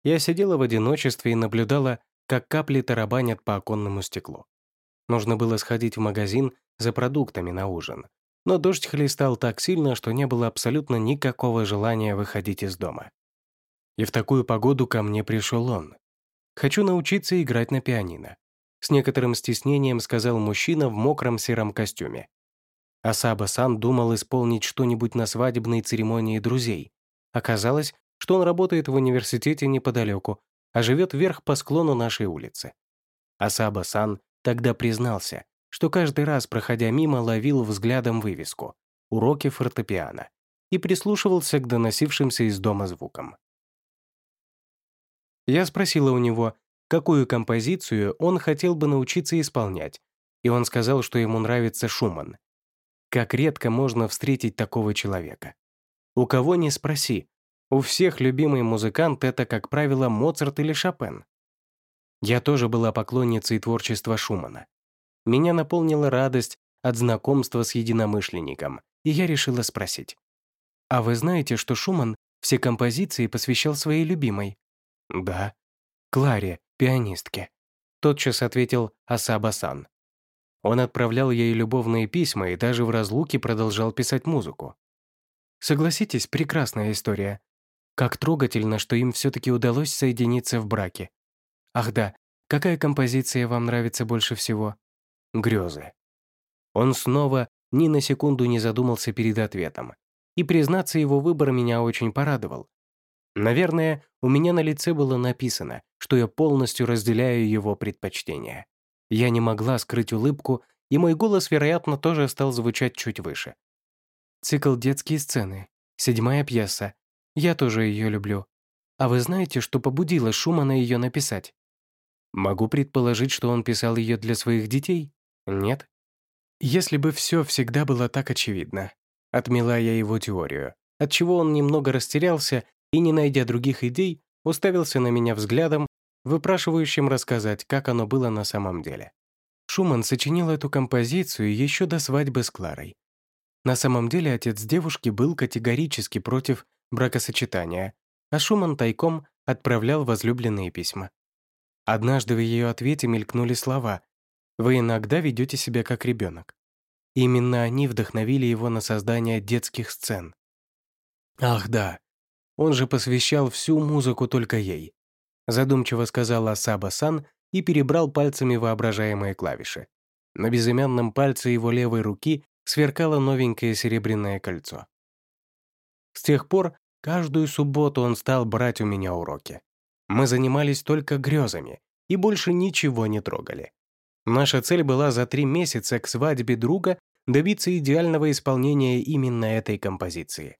Я сидела в одиночестве и наблюдала, как капли тарабанят по оконному стеклу. Нужно было сходить в магазин за продуктами на ужин. Но дождь хлестал так сильно, что не было абсолютно никакого желания выходить из дома. И в такую погоду ко мне пришел он. «Хочу научиться играть на пианино», с некоторым стеснением сказал мужчина в мокром сером костюме. Асаба-сан думал исполнить что-нибудь на свадебной церемонии друзей. Оказалось, что он работает в университете неподалеку, а живет вверх по склону нашей улицы. Асаба-сан тогда признался, что каждый раз, проходя мимо, ловил взглядом вывеску «Уроки фортепиано» и прислушивался к доносившимся из дома звукам. Я спросила у него, какую композицию он хотел бы научиться исполнять, и он сказал, что ему нравится Шуман. Как редко можно встретить такого человека. У кого не спроси, у всех любимый музыкант — это, как правило, Моцарт или Шопен. Я тоже была поклонницей творчества Шумана. Меня наполнила радость от знакомства с единомышленником, и я решила спросить. «А вы знаете, что Шуман все композиции посвящал своей любимой?» «Да». «Кларе, пианистке», — тотчас ответил Асаба-сан. Он отправлял ей любовные письма и даже в разлуке продолжал писать музыку. Согласитесь, прекрасная история. Как трогательно, что им все-таки удалось соединиться в браке. Ах да, какая композиция вам нравится больше всего? грезы. Он снова ни на секунду не задумался перед ответом. И, признаться, его выбор меня очень порадовал. Наверное, у меня на лице было написано, что я полностью разделяю его предпочтения. Я не могла скрыть улыбку, и мой голос, вероятно, тоже стал звучать чуть выше. Цикл «Детские сцены», седьмая пьеса. Я тоже ее люблю. А вы знаете, что побудило Шумана ее написать? Могу предположить, что он писал ее для своих детей? Нет? Если бы все всегда было так очевидно. Отмела я его теорию, отчего он немного растерялся и, не найдя других идей, уставился на меня взглядом, выпрашивающим рассказать, как оно было на самом деле. Шуман сочинил эту композицию еще до свадьбы с Кларой. На самом деле отец девушки был категорически против бракосочетания, а Шуман тайком отправлял возлюбленные письма. Однажды в ее ответе мелькнули слова, вы иногда ведете себя как ребенок. Именно они вдохновили его на создание детских сцен. Ах да, он же посвящал всю музыку только ей. Задумчиво сказала Саба-сан и перебрал пальцами воображаемые клавиши. На безымянном пальце его левой руки сверкало новенькое серебряное кольцо. С тех пор каждую субботу он стал брать у меня уроки. Мы занимались только грезами и больше ничего не трогали. Наша цель была за три месяца к свадьбе друга добиться идеального исполнения именно этой композиции.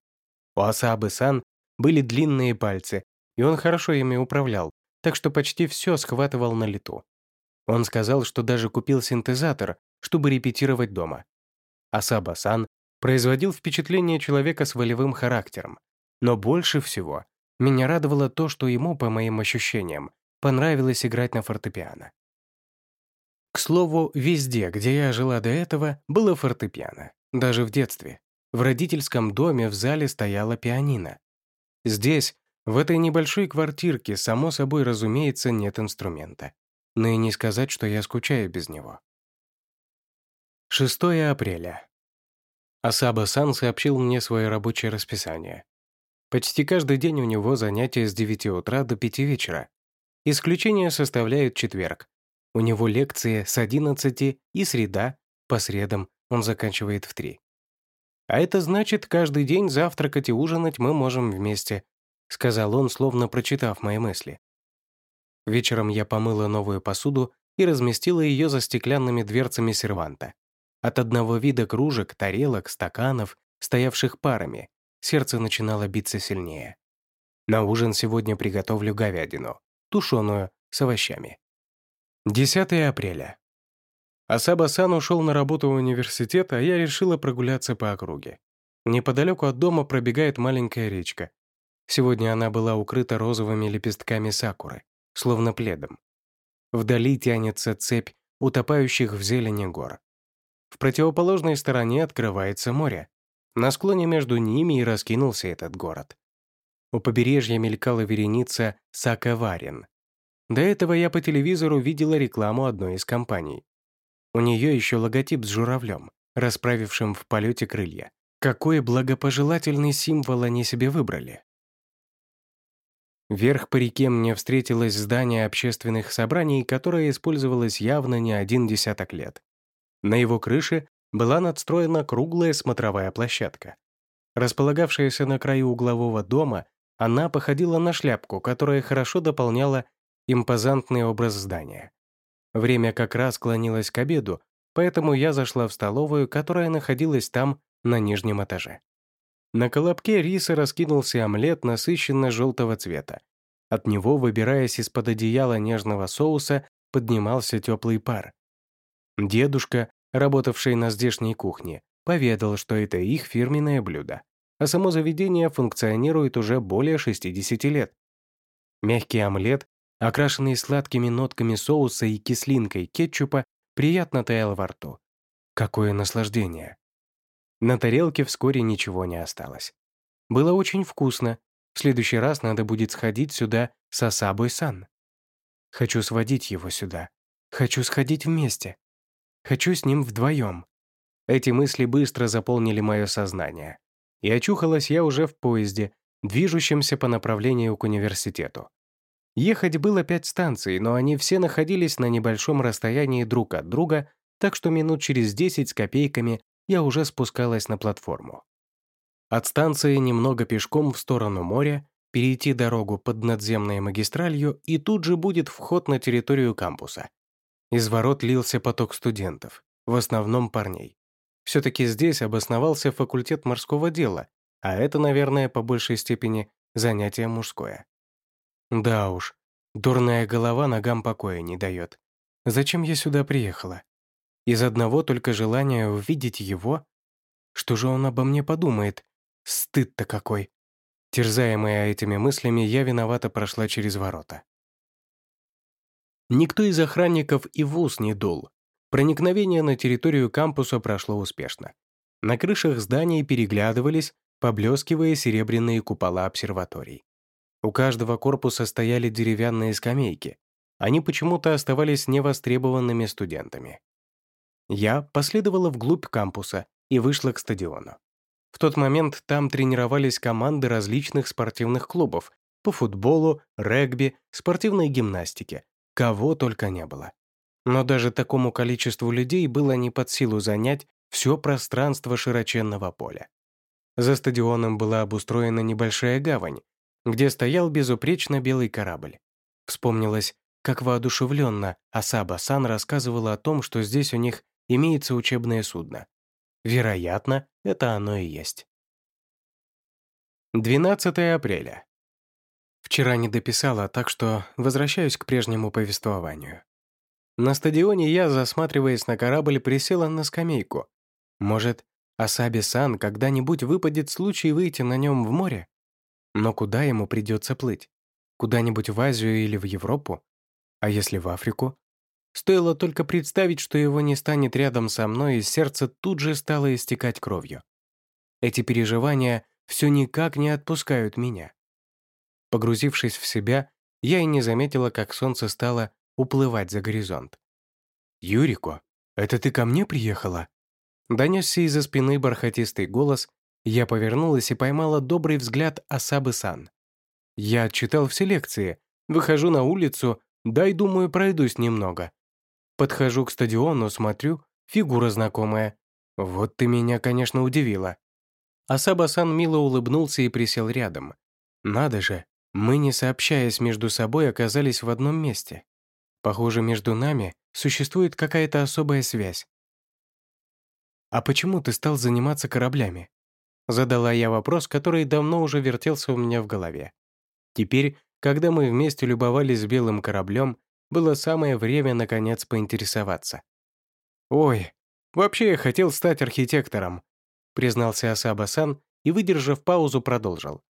У Асабы-сан были длинные пальцы, и он хорошо ими управлял, так что почти все схватывал на лету. Он сказал, что даже купил синтезатор, чтобы репетировать дома. Асаба-сан производил впечатление человека с волевым характером, но больше всего Меня радовало то, что ему, по моим ощущениям, понравилось играть на фортепиано. К слову, везде, где я жила до этого, было фортепиано. Даже в детстве. В родительском доме в зале стояла пианино. Здесь, в этой небольшой квартирке, само собой разумеется, нет инструмента. Но и не сказать, что я скучаю без него. 6 апреля. Асаба-сан сообщил мне свое рабочее расписание. Почти каждый день у него занятия с 9 утра до 5 вечера. Исключение составляет четверг. У него лекции с 11 и среда, по средам он заканчивает в 3. А это значит, каждый день завтракать и ужинать мы можем вместе, сказал он, словно прочитав мои мысли. Вечером я помыла новую посуду и разместила ее за стеклянными дверцами серванта. От одного вида кружек, тарелок, стаканов, стоявших парами, сердце начинало биться сильнее. На ужин сегодня приготовлю говядину, тушеную, с овощами. 10 апреля. Асаба-сан ушел на работу в университет, а я решила прогуляться по округе. Неподалеку от дома пробегает маленькая речка. Сегодня она была укрыта розовыми лепестками сакуры, словно пледом. Вдали тянется цепь утопающих в зелени гор. В противоположной стороне открывается море. На склоне между ними и раскинулся этот город. У побережья мелькала вереница Сакаварин. До этого я по телевизору видела рекламу одной из компаний. У нее еще логотип с журавлем, расправившим в полете крылья. Какой благопожелательный символ они себе выбрали. Вверх по реке мне встретилось здание общественных собраний, которое использовалось явно не один десяток лет. На его крыше была надстроена круглая смотровая площадка. Располагавшаяся на краю углового дома, она походила на шляпку, которая хорошо дополняла импозантный образ здания. Время как раз клонилось к обеду, поэтому я зашла в столовую, которая находилась там, на нижнем этаже. На колобке риса раскинулся омлет насыщенно-желтого цвета. От него, выбираясь из-под одеяла нежного соуса, поднимался теплый пар. Дедушка, работавший на здешней кухне, поведал, что это их фирменное блюдо, а само заведение функционирует уже более 60 лет. Мягкий омлет, окрашенный сладкими нотками соуса и кислинкой кетчупа, приятно таял во рту. Какое наслаждение! На тарелке вскоре ничего не осталось. Было очень вкусно. В следующий раз надо будет сходить сюда с Асабой-сан. Хочу сводить его сюда. Хочу сходить вместе. Хочу с ним вдвоем. Эти мысли быстро заполнили мое сознание. И очухалась я уже в поезде, движущемся по направлению к университету. Ехать было пять станций, но они все находились на небольшом расстоянии друг от друга, так что минут через десять с копейками я уже спускалась на платформу. От станции немного пешком в сторону моря, перейти дорогу под надземной магистралью, и тут же будет вход на территорию кампуса. Из ворот лился поток студентов, в основном парней. Все-таки здесь обосновался факультет морского дела, а это, наверное, по большей степени занятие мужское. Да уж, дурная голова ногам покоя не дает. Зачем я сюда приехала? Из одного только желания увидеть его? Что же он обо мне подумает? Стыд-то какой! Терзаемая этими мыслями, я виновато прошла через ворота. Никто из охранников и в ус не дул. Проникновение на территорию кампуса прошло успешно. На крышах зданий переглядывались, поблескивая серебряные купола обсерваторий. У каждого корпуса стояли деревянные скамейки. Они почему-то оставались невостребованными студентами. Я последовала вглубь кампуса и вышла к стадиону. В тот момент там тренировались команды различных спортивных клубов по футболу, регби, спортивной гимнастике, Кого только не было. Но даже такому количеству людей было не под силу занять все пространство широченного поля. За стадионом была обустроена небольшая гавань, где стоял безупречно белый корабль. Вспомнилось, как воодушевленно Асаба-сан рассказывала о том, что здесь у них имеется учебное судно. Вероятно, это оно и есть. 12 апреля. Вчера не дописала, так что возвращаюсь к прежнему повествованию. На стадионе я, засматриваясь на корабль, присела на скамейку. Может, Асаби-сан когда-нибудь выпадет случай выйти на нем в море? Но куда ему придется плыть? Куда-нибудь в Азию или в Европу? А если в Африку? Стоило только представить, что его не станет рядом со мной, и сердце тут же стало истекать кровью. Эти переживания все никак не отпускают меня. Погрузившись в себя, я и не заметила, как солнце стало уплывать за горизонт. «Юрико, это ты ко мне приехала?» Донесся из-за спины бархатистый голос, я повернулась и поймала добрый взгляд Асабы-сан. Я читал все лекции, выхожу на улицу, дай, думаю, пройдусь немного. Подхожу к стадиону, смотрю, фигура знакомая. Вот ты меня, конечно, удивила. Асаба-сан мило улыбнулся и присел рядом. Надо же, мы, не сообщаясь между собой, оказались в одном месте. Похоже, между нами существует какая-то особая связь. «А почему ты стал заниматься кораблями?» Задала я вопрос, который давно уже вертелся у меня в голове. Теперь, когда мы вместе любовались белым кораблем, было самое время, наконец, поинтересоваться. «Ой, вообще я хотел стать архитектором», признался Асаба-сан и, выдержав паузу, продолжил.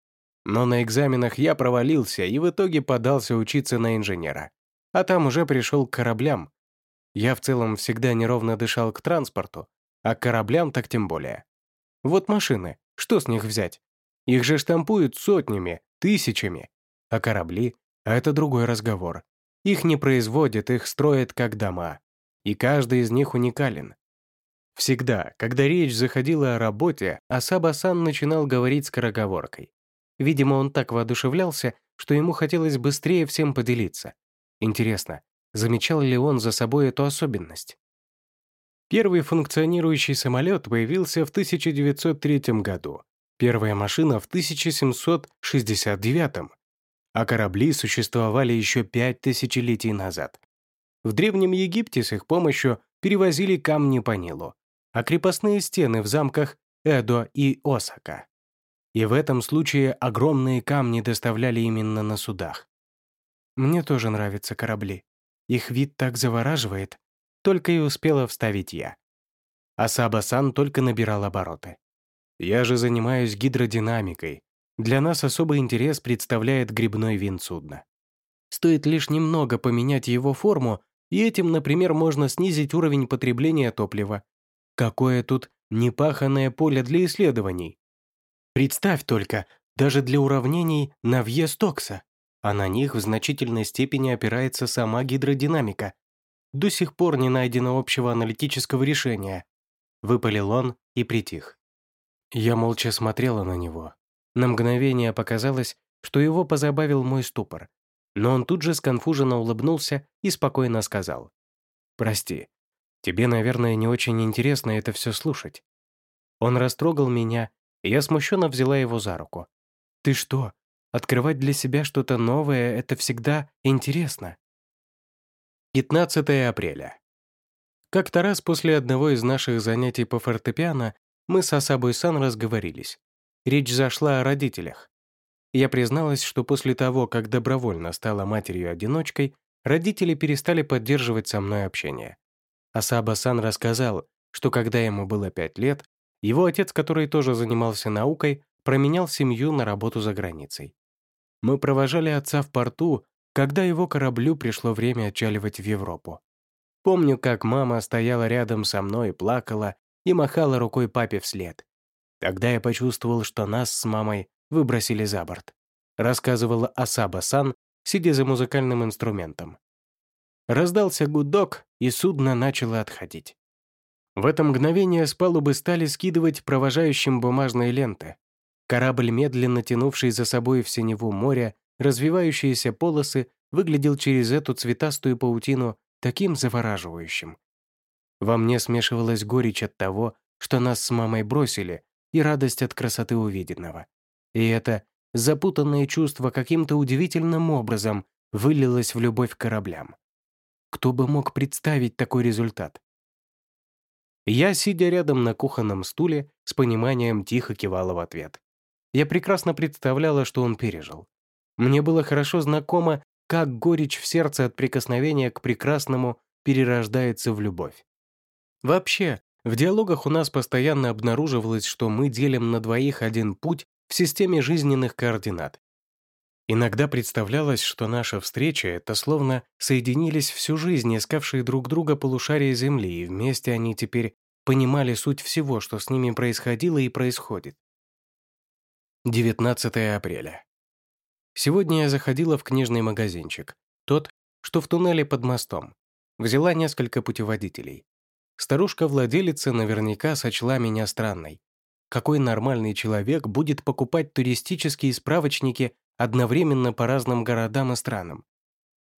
Но на экзаменах я провалился и в итоге подался учиться на инженера. А там уже пришел к кораблям. Я в целом всегда неровно дышал к транспорту, а к кораблям так тем более. Вот машины, что с них взять? Их же штампуют сотнями, тысячами. А корабли — это другой разговор. Их не производят, их строят как дома. И каждый из них уникален. Всегда, когда речь заходила о работе, Асаба-сан начинал говорить скороговоркой. Видимо, он так воодушевлялся, что ему хотелось быстрее всем поделиться. Интересно, замечал ли он за собой эту особенность? Первый функционирующий самолет появился в 1903 году, первая машина в 1769, а корабли существовали еще пять тысячелетий назад. В Древнем Египте с их помощью перевозили камни по Нилу, а крепостные стены в замках Эдо и Осака. И в этом случае огромные камни доставляли именно на судах. Мне тоже нравятся корабли. Их вид так завораживает, только и успела вставить я. А Саба-сан только набирал обороты. Я же занимаюсь гидродинамикой. Для нас особый интерес представляет грибной винт судна. Стоит лишь немного поменять его форму, и этим, например, можно снизить уровень потребления топлива. Какое тут непаханное поле для исследований. Представь только, даже для уравнений Навье-Стокса, а на них в значительной степени опирается сама гидродинамика, до сих пор не найдено общего аналитического решения. Выпалил он и притих. Я молча смотрела на него. На мгновение показалось, что его позабавил мой ступор. Но он тут же сконфуженно улыбнулся и спокойно сказал. «Прости, тебе, наверное, не очень интересно это все слушать». Он растрогал меня, я смущенно взяла его за руку. «Ты что? Открывать для себя что-то новое — это всегда интересно». 15 апреля. Как-то раз после одного из наших занятий по фортепиано мы с Асабой-сан разговорились. Речь зашла о родителях. Я призналась, что после того, как добровольно стала матерью-одиночкой, родители перестали поддерживать со мной общение. Асаба-сан рассказал, что когда ему было пять лет, его отец, который тоже занимался наукой, променял семью на работу за границей. Мы провожали отца в порту, когда его кораблю пришло время отчаливать в Европу. Помню, как мама стояла рядом со мной, плакала и махала рукой папе вслед. Тогда я почувствовал, что нас с мамой выбросили за борт. Рассказывала Асаба-сан, сидя за музыкальным инструментом. Раздался гудок, и судно начало отходить. В это мгновение с палубы стали скидывать провожающим бумажные ленты. Корабль, медленно тянувший за собой в синеву моря, развивающиеся полосы, выглядел через эту цветастую паутину таким завораживающим. Во мне смешивалась горечь от того, что нас с мамой бросили, и радость от красоты увиденного. И это запутанное чувство каким-то удивительным образом вылилось в любовь к кораблям. Кто бы мог представить такой результат? Я, сидя рядом на кухонном стуле, с пониманием тихо кивала в ответ. Я прекрасно представляла, что он пережил. Мне было хорошо знакомо, как горечь в сердце от прикосновения к прекрасному перерождается в любовь. Вообще, в диалогах у нас постоянно обнаруживалось, что мы делим на двоих один путь в системе жизненных координат. Иногда представлялось, что наша встреча — это словно соединились всю жизнь искавшие друг друга полушария Земли, и вместе они теперь понимали суть всего, что с ними происходило и происходит. 19 апреля. Сегодня я заходила в книжный магазинчик, тот, что в туннеле под мостом. Взяла несколько путеводителей. Старушка-владелица наверняка сочла меня странной. Какой нормальный человек будет покупать туристические справочники одновременно по разным городам и странам?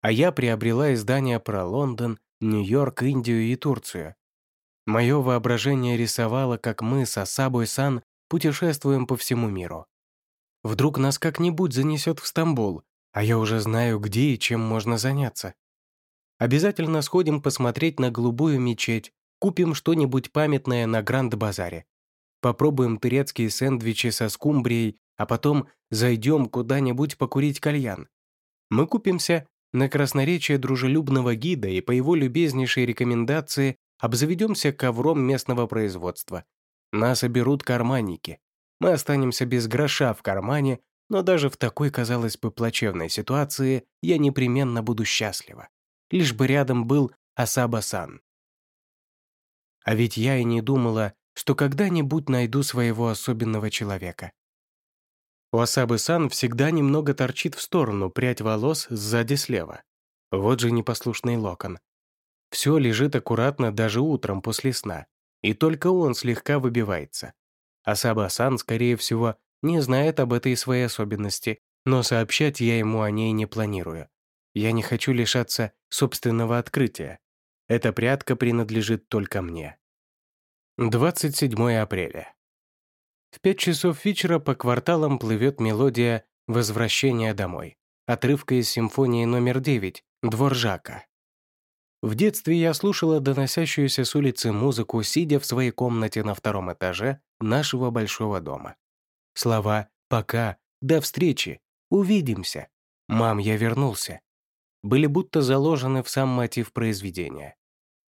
А я приобрела издания про Лондон, Нью-Йорк, Индию и Турцию. Мое воображение рисовало, как мы с Асабой-сан путешествуем по всему миру. Вдруг нас как-нибудь занесет в Стамбул, а я уже знаю, где и чем можно заняться. Обязательно сходим посмотреть на голубую мечеть, купим что-нибудь памятное на Гранд-базаре. Попробуем турецкие сэндвичи со скумбрией, а потом зайдем куда-нибудь покурить кальян. Мы купимся на красноречие дружелюбного гида и по его любезнейшей рекомендации обзаведемся ковром местного производства. Нас оберут карманники. Мы останемся без гроша в кармане, но даже в такой, казалось бы, плачевной ситуации я непременно буду счастлива. Лишь бы рядом был Асаба-сан. А ведь я и не думала, что когда-нибудь найду своего особенного человека. У Асабы-сан всегда немного торчит в сторону прядь волос сзади слева. Вот же непослушный локон. Все лежит аккуратно даже утром после сна, и только он слегка выбивается. Асаба-сан, скорее всего, не знает об этой своей особенности, но сообщать я ему о ней не планирую. Я не хочу лишаться собственного открытия. Эта прядка принадлежит только мне. 27 апреля. В пять часов вечера по кварталам плывет мелодия «Возвращение домой», отрывка из симфонии номер 9 «Дворжака». В детстве я слушала доносящуюся с улицы музыку, сидя в своей комнате на втором этаже нашего большого дома. Слова «пока», «до встречи», «увидимся», «мам, я вернулся» были будто заложены в сам мотив произведения.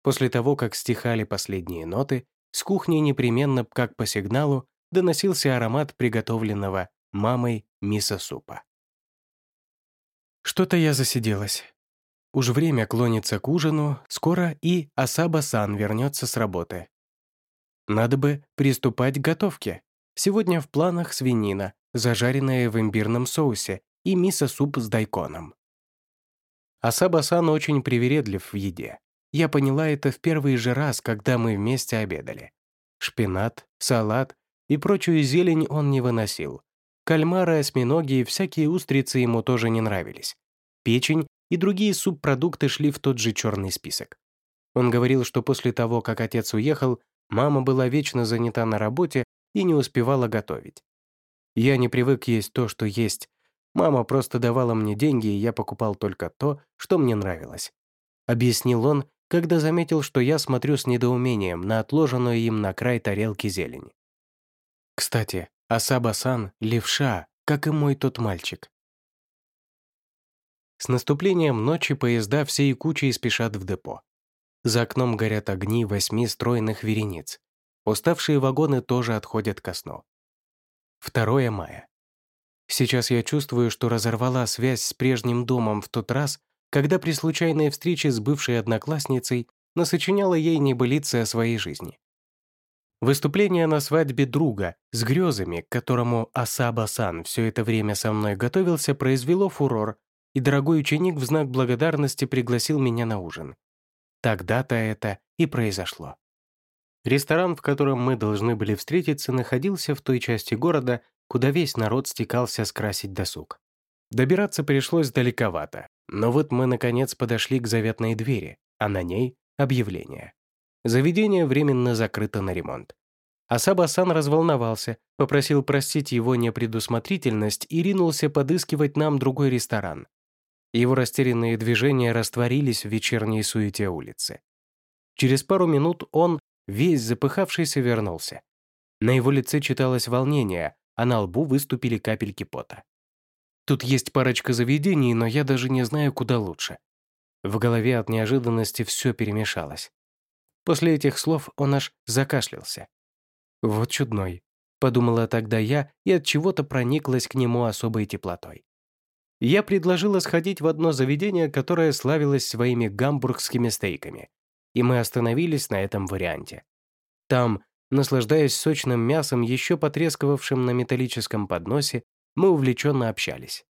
После того, как стихали последние ноты, с кухни непременно, как по сигналу, доносился аромат приготовленного мамой мисо-супа. Что-то я засиделась. Уж время клонится к ужину, скоро и Асаба-сан вернется с работы. Надо бы приступать к готовке. Сегодня в планах свинина, зажаренная в имбирном соусе, и мисо-суп с дайконом. Асаба-сан очень привередлив в еде. Я поняла это в первый же раз, когда мы вместе обедали. Шпинат, салат и прочую зелень он не выносил. Кальмары, осьминоги и всякие устрицы ему тоже не нравились. Печень и другие субпродукты шли в тот же черный список. Он говорил, что после того, как отец уехал, мама была вечно занята на работе и не успевала готовить. Я не привык есть то, что есть. Мама просто давала мне деньги, и я покупал только то, что мне нравилось. Объяснил он, когда заметил, что я смотрю с недоумением на отложенную им на край тарелки зелень. Кстати, Асаба-сан — левша, как и мой тот мальчик. С наступлением ночи поезда всей кучей спешат в депо. За окном горят огни восьми стройных верениц. Уставшие вагоны тоже отходят ко сну. 2 мая. Сейчас я чувствую, что разорвала связь с прежним домом в тот раз, когда при случайной встрече с бывшей одноклассницей насочиняла ей небылицы о своей жизни. Выступление на свадьбе друга с грезами, к которому Асаба-сан все это время со мной готовился, произвело фурор и дорогой ученик в знак благодарности пригласил меня на ужин. Тогда-то это и произошло. Ресторан, в котором мы должны были встретиться, находился в той части города, куда весь народ стекался скрасить досуг. Добираться пришлось далековато, но вот мы, наконец, подошли к заветной двери, а на ней — объявление. Заведение временно закрыто на ремонт. Асаба-сан разволновался, попросил простить его непредусмотрительность и ринулся подыскивать нам другой ресторан. Его растерянные движения растворились в вечерней суете улицы. Через пару минут он, весь запыхавшийся, вернулся. На его лице читалось волнение, а на лбу выступили капельки пота. Тут есть парочка заведений, но я даже не знаю, куда лучше. В голове от неожиданности все перемешалось. После этих слов он аж закашлялся. Вот чудной. подумала тогда я и от чего-то прониклась к нему особой теплотой. Я предложила сходить в одно заведение, которое славилось своими гамбургскими стейками, и мы остановились на этом варианте. Там, наслаждаясь сочным мясом, еще потрескивавшим на металлическом подносе, мы увлеченно общались.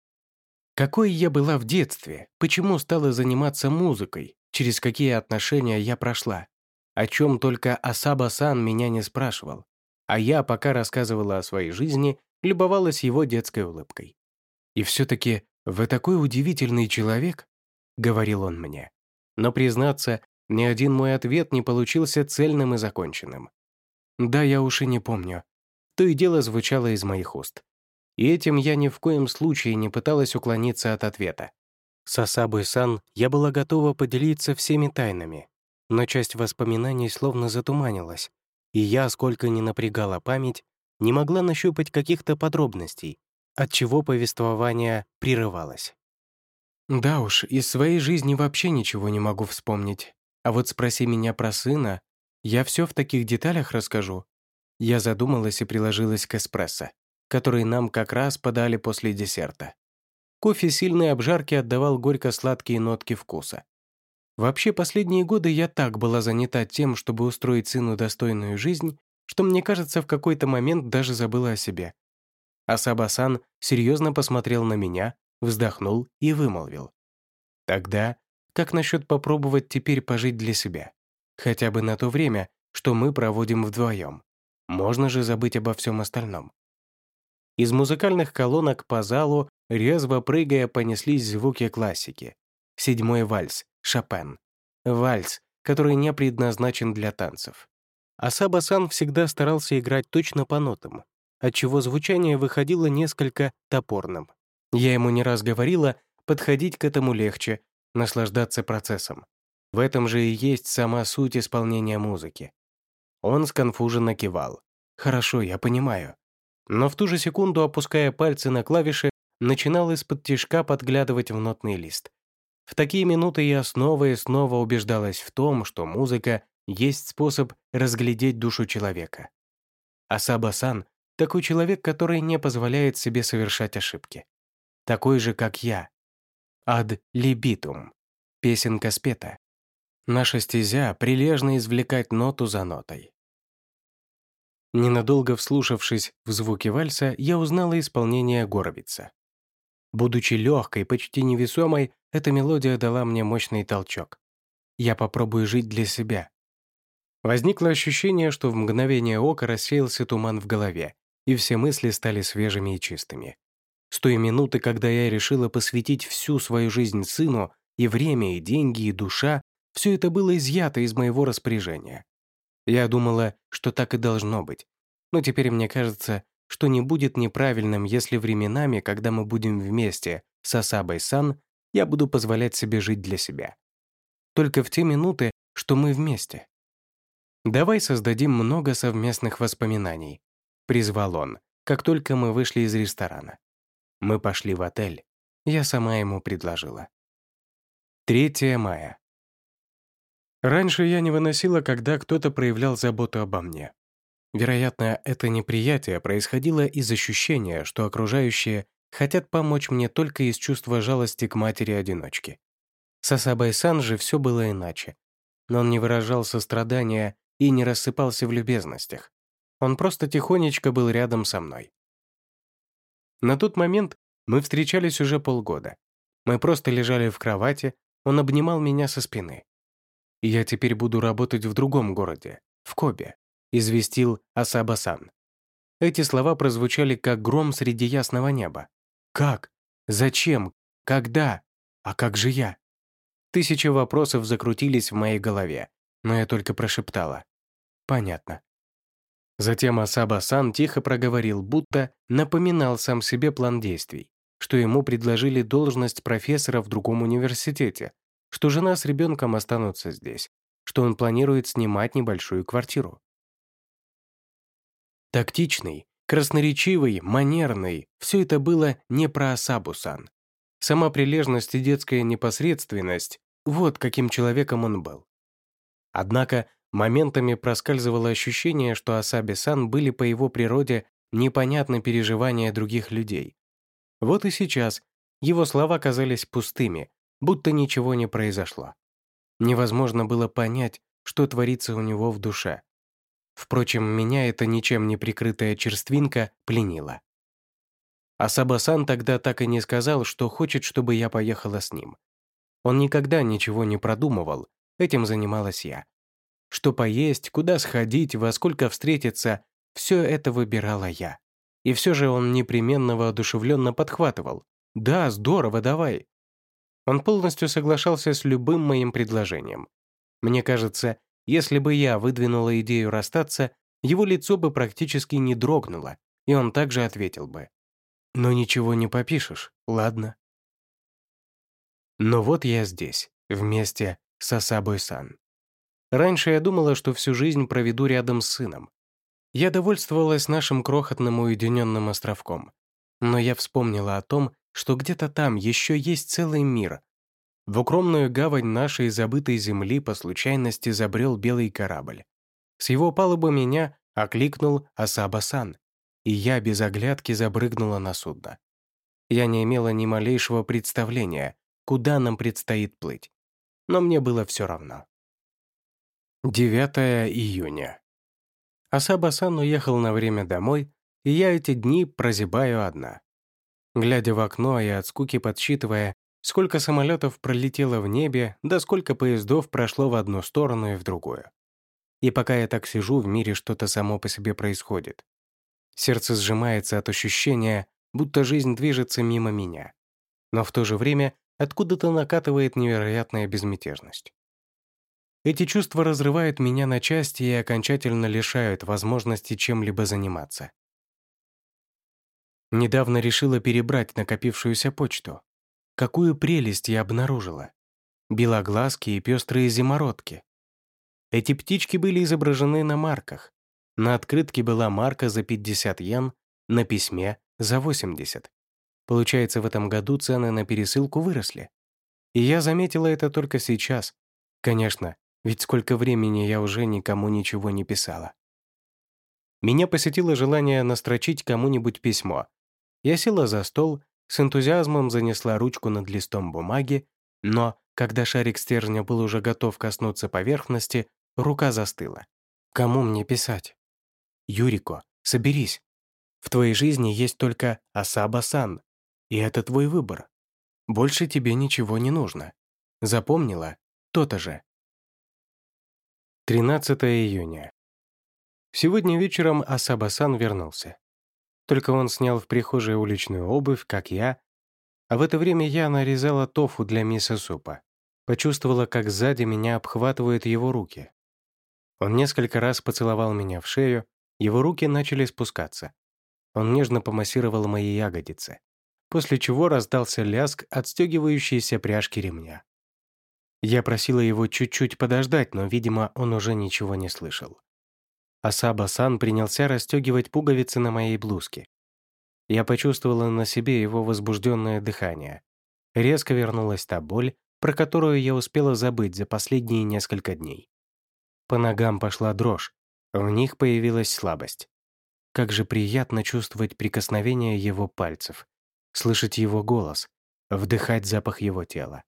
Какой я была в детстве, почему стала заниматься музыкой, через какие отношения я прошла, о чем только Асаба-сан меня не спрашивал, а я, пока рассказывала о своей жизни, любовалась его детской улыбкой. «И все-таки вы такой удивительный человек», — говорил он мне. Но, признаться, ни один мой ответ не получился цельным и законченным. Да, я уж и не помню. То и дело звучало из моих уст. И этим я ни в коем случае не пыталась уклониться от ответа. С Асабой-сан я была готова поделиться всеми тайнами, но часть воспоминаний словно затуманилась, и я, сколько ни напрягала память, не могла нащупать каких-то подробностей, от чего повествование прерывалось. Да уж, из своей жизни вообще ничего не могу вспомнить. А вот спроси меня про сына, я все в таких деталях расскажу. Я задумалась и приложилась к эспрессо, который нам как раз подали после десерта. Кофе сильной обжарки отдавал горько-сладкие нотки вкуса. Вообще, последние годы я так была занята тем, чтобы устроить сыну достойную жизнь, что, мне кажется, в какой-то момент даже забыла о себе. Асаба-сан серьезно посмотрел на меня, вздохнул и вымолвил. Тогда как насчет попробовать теперь пожить для себя? Хотя бы на то время, что мы проводим вдвоем. Можно же забыть обо всем остальном. Из музыкальных колонок по залу, резво прыгая, понеслись звуки классики. Седьмой вальс, Шопен. Вальс, который не предназначен для танцев. Асаба-сан всегда старался играть точно по нотам, отчего звучание выходило несколько топорным. Я ему не раз говорила, подходить к этому легче, наслаждаться процессом. В этом же и есть сама суть исполнения музыки. Он сконфуженно кивал. «Хорошо, я понимаю». Но в ту же секунду, опуская пальцы на клавиши, начинал из-под тишка подглядывать в нотный лист. В такие минуты я снова и снова убеждалась в том, что музыка есть способ разглядеть душу человека. Асаба-сан — такой человек, который не позволяет себе совершать ошибки. Такой же, как я, Ад либитум. Песенка спета. Наша стезя — прилежно извлекать ноту за нотой. Ненадолго вслушавшись в звуки вальса, я узнала исполнение Горовица. Будучи легкой, почти невесомой, эта мелодия дала мне мощный толчок. Я попробую жить для себя. Возникло ощущение, что в мгновение ока рассеялся туман в голове, и все мысли стали свежими и чистыми. С той минуты, когда я решила посвятить всю свою жизнь сыну, и время, и деньги, и душа, все это было изъято из моего распоряжения. Я думала, что так и должно быть. Но теперь мне кажется, что не будет неправильным, если временами, когда мы будем вместе с Асабой-сан, я буду позволять себе жить для себя. Только в те минуты, что мы вместе. «Давай создадим много совместных воспоминаний», — призвал он, как только мы вышли из ресторана. Мы пошли в отель. Я сама ему предложила. 3 мая. Раньше я не выносила, когда кто-то проявлял заботу обо мне. Вероятно, это неприятие происходило из ощущения, что окружающие хотят помочь мне только из чувства жалости к матери-одиночке. С Асабай-сан же все было иначе. Но он не выражал сострадания и не рассыпался в любезностях. Он просто тихонечко был рядом со мной. На тот момент мы встречались уже полгода. Мы просто лежали в кровати, он обнимал меня со спины. «Я теперь буду работать в другом городе, в Кобе», — известил Асаба-сан. Эти слова прозвучали как гром среди ясного неба. «Как? Зачем? Когда? А как же я?» Тысячи вопросов закрутились в моей голове, но я только прошептала. «Понятно». Затем Асаба-сан тихо проговорил, будто напоминал сам себе план действий, что ему предложили должность профессора в другом университете, что жена с ребенком останутся здесь, что он планирует снимать небольшую квартиру. Тактичный, красноречивый, манерный — все это было не про Асабу-сан. Сама прилежность и детская непосредственность — вот каким человеком он был. Однако Моментами проскальзывало ощущение, что Асаби-сан были по его природе непонятны переживания других людей. Вот и сейчас его слова казались пустыми, будто ничего не произошло. Невозможно было понять, что творится у него в душе. Впрочем, меня эта ничем не прикрытая черствинка пленила. А Сабасан тогда так и не сказал, что хочет, чтобы я поехала с ним. Он никогда ничего не продумывал, этим занималась я. Что поесть, куда сходить, во сколько встретиться, все это выбирала я. И все же он непременно воодушевленно подхватывал. «Да, здорово, давай». Он полностью соглашался с любым моим предложением. Мне кажется, если бы я выдвинула идею расстаться, его лицо бы практически не дрогнуло, и он также ответил бы. «Но ничего не попишешь, ладно?» Но вот я здесь, вместе с Асабой-сан. Раньше я думала, что всю жизнь проведу рядом с сыном. Я довольствовалась нашим крохотным уединенным островком. Но я вспомнила о том, что где-то там еще есть целый мир, в укромную гавань нашей забытой земли по случайности забрел белый корабль. С его палубы меня окликнул Асаба-сан, и я без оглядки забрыгнула на судно. Я не имела ни малейшего представления, куда нам предстоит плыть. Но мне было все равно. 9 июня. Асаба-сан уехал на время домой, и я эти дни прозябаю одна. Глядя в окно и от скуки подсчитывая, Сколько самолетов пролетело в небе, да сколько поездов прошло в одну сторону и в другую. И пока я так сижу, в мире что-то само по себе происходит. Сердце сжимается от ощущения, будто жизнь движется мимо меня. Но в то же время откуда-то накатывает невероятная безмятежность. Эти чувства разрывают меня на части и окончательно лишают возможности чем-либо заниматься. Недавно решила перебрать накопившуюся почту. Какую прелесть я обнаружила. Белоглазки и пестрые зимородки. Эти птички были изображены на марках. На открытке была марка за 50 йен, на письме — за 80. Получается, в этом году цены на пересылку выросли. И я заметила это только сейчас. Конечно, ведь сколько времени я уже никому ничего не писала. Меня посетило желание настрочить кому-нибудь письмо. Я села за стол с энтузиазмом занесла ручку над листом бумаги, но, когда шарик стержня был уже готов коснуться поверхности, рука застыла. «Кому мне писать?» «Юрико, соберись. В твоей жизни есть только Асаба-сан, и это твой выбор. Больше тебе ничего не нужно. Запомнила? То-то же». 13 июня. Сегодня вечером Асаба-сан вернулся. Только он снял в прихожей уличную обувь, как я, а в это время я нарезала тофу для миса супа. Почувствовала, как сзади меня обхватывают его руки. Он несколько раз поцеловал меня в шею, его руки начали спускаться. Он нежно помассировал мои ягодицы, после чего раздался ляск отстегивающейся пряжки ремня. Я просила его чуть-чуть подождать, но, видимо, он уже ничего не слышал. Асаба-сан принялся расстегивать пуговицы на моей блузке. Я почувствовала на себе его возбужденное дыхание. Резко вернулась та боль, про которую я успела забыть за последние несколько дней. По ногам пошла дрожь, в них появилась слабость. Как же приятно чувствовать прикосновение его пальцев, слышать его голос, вдыхать запах его тела.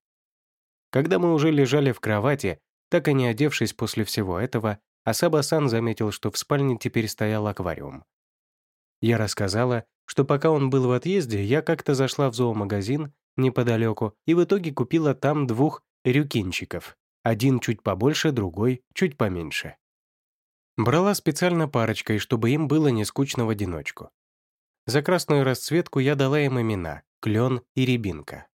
Когда мы уже лежали в кровати, так и не одевшись после всего этого, Асаба-сан заметил, что в спальне теперь стоял аквариум. Я рассказала, что пока он был в отъезде, я как-то зашла в зоомагазин неподалеку и в итоге купила там двух рюкинчиков. Один чуть побольше, другой чуть поменьше. Брала специально парочкой, чтобы им было не скучно в одиночку. За красную расцветку я дала им имена — Клен и Рябинка.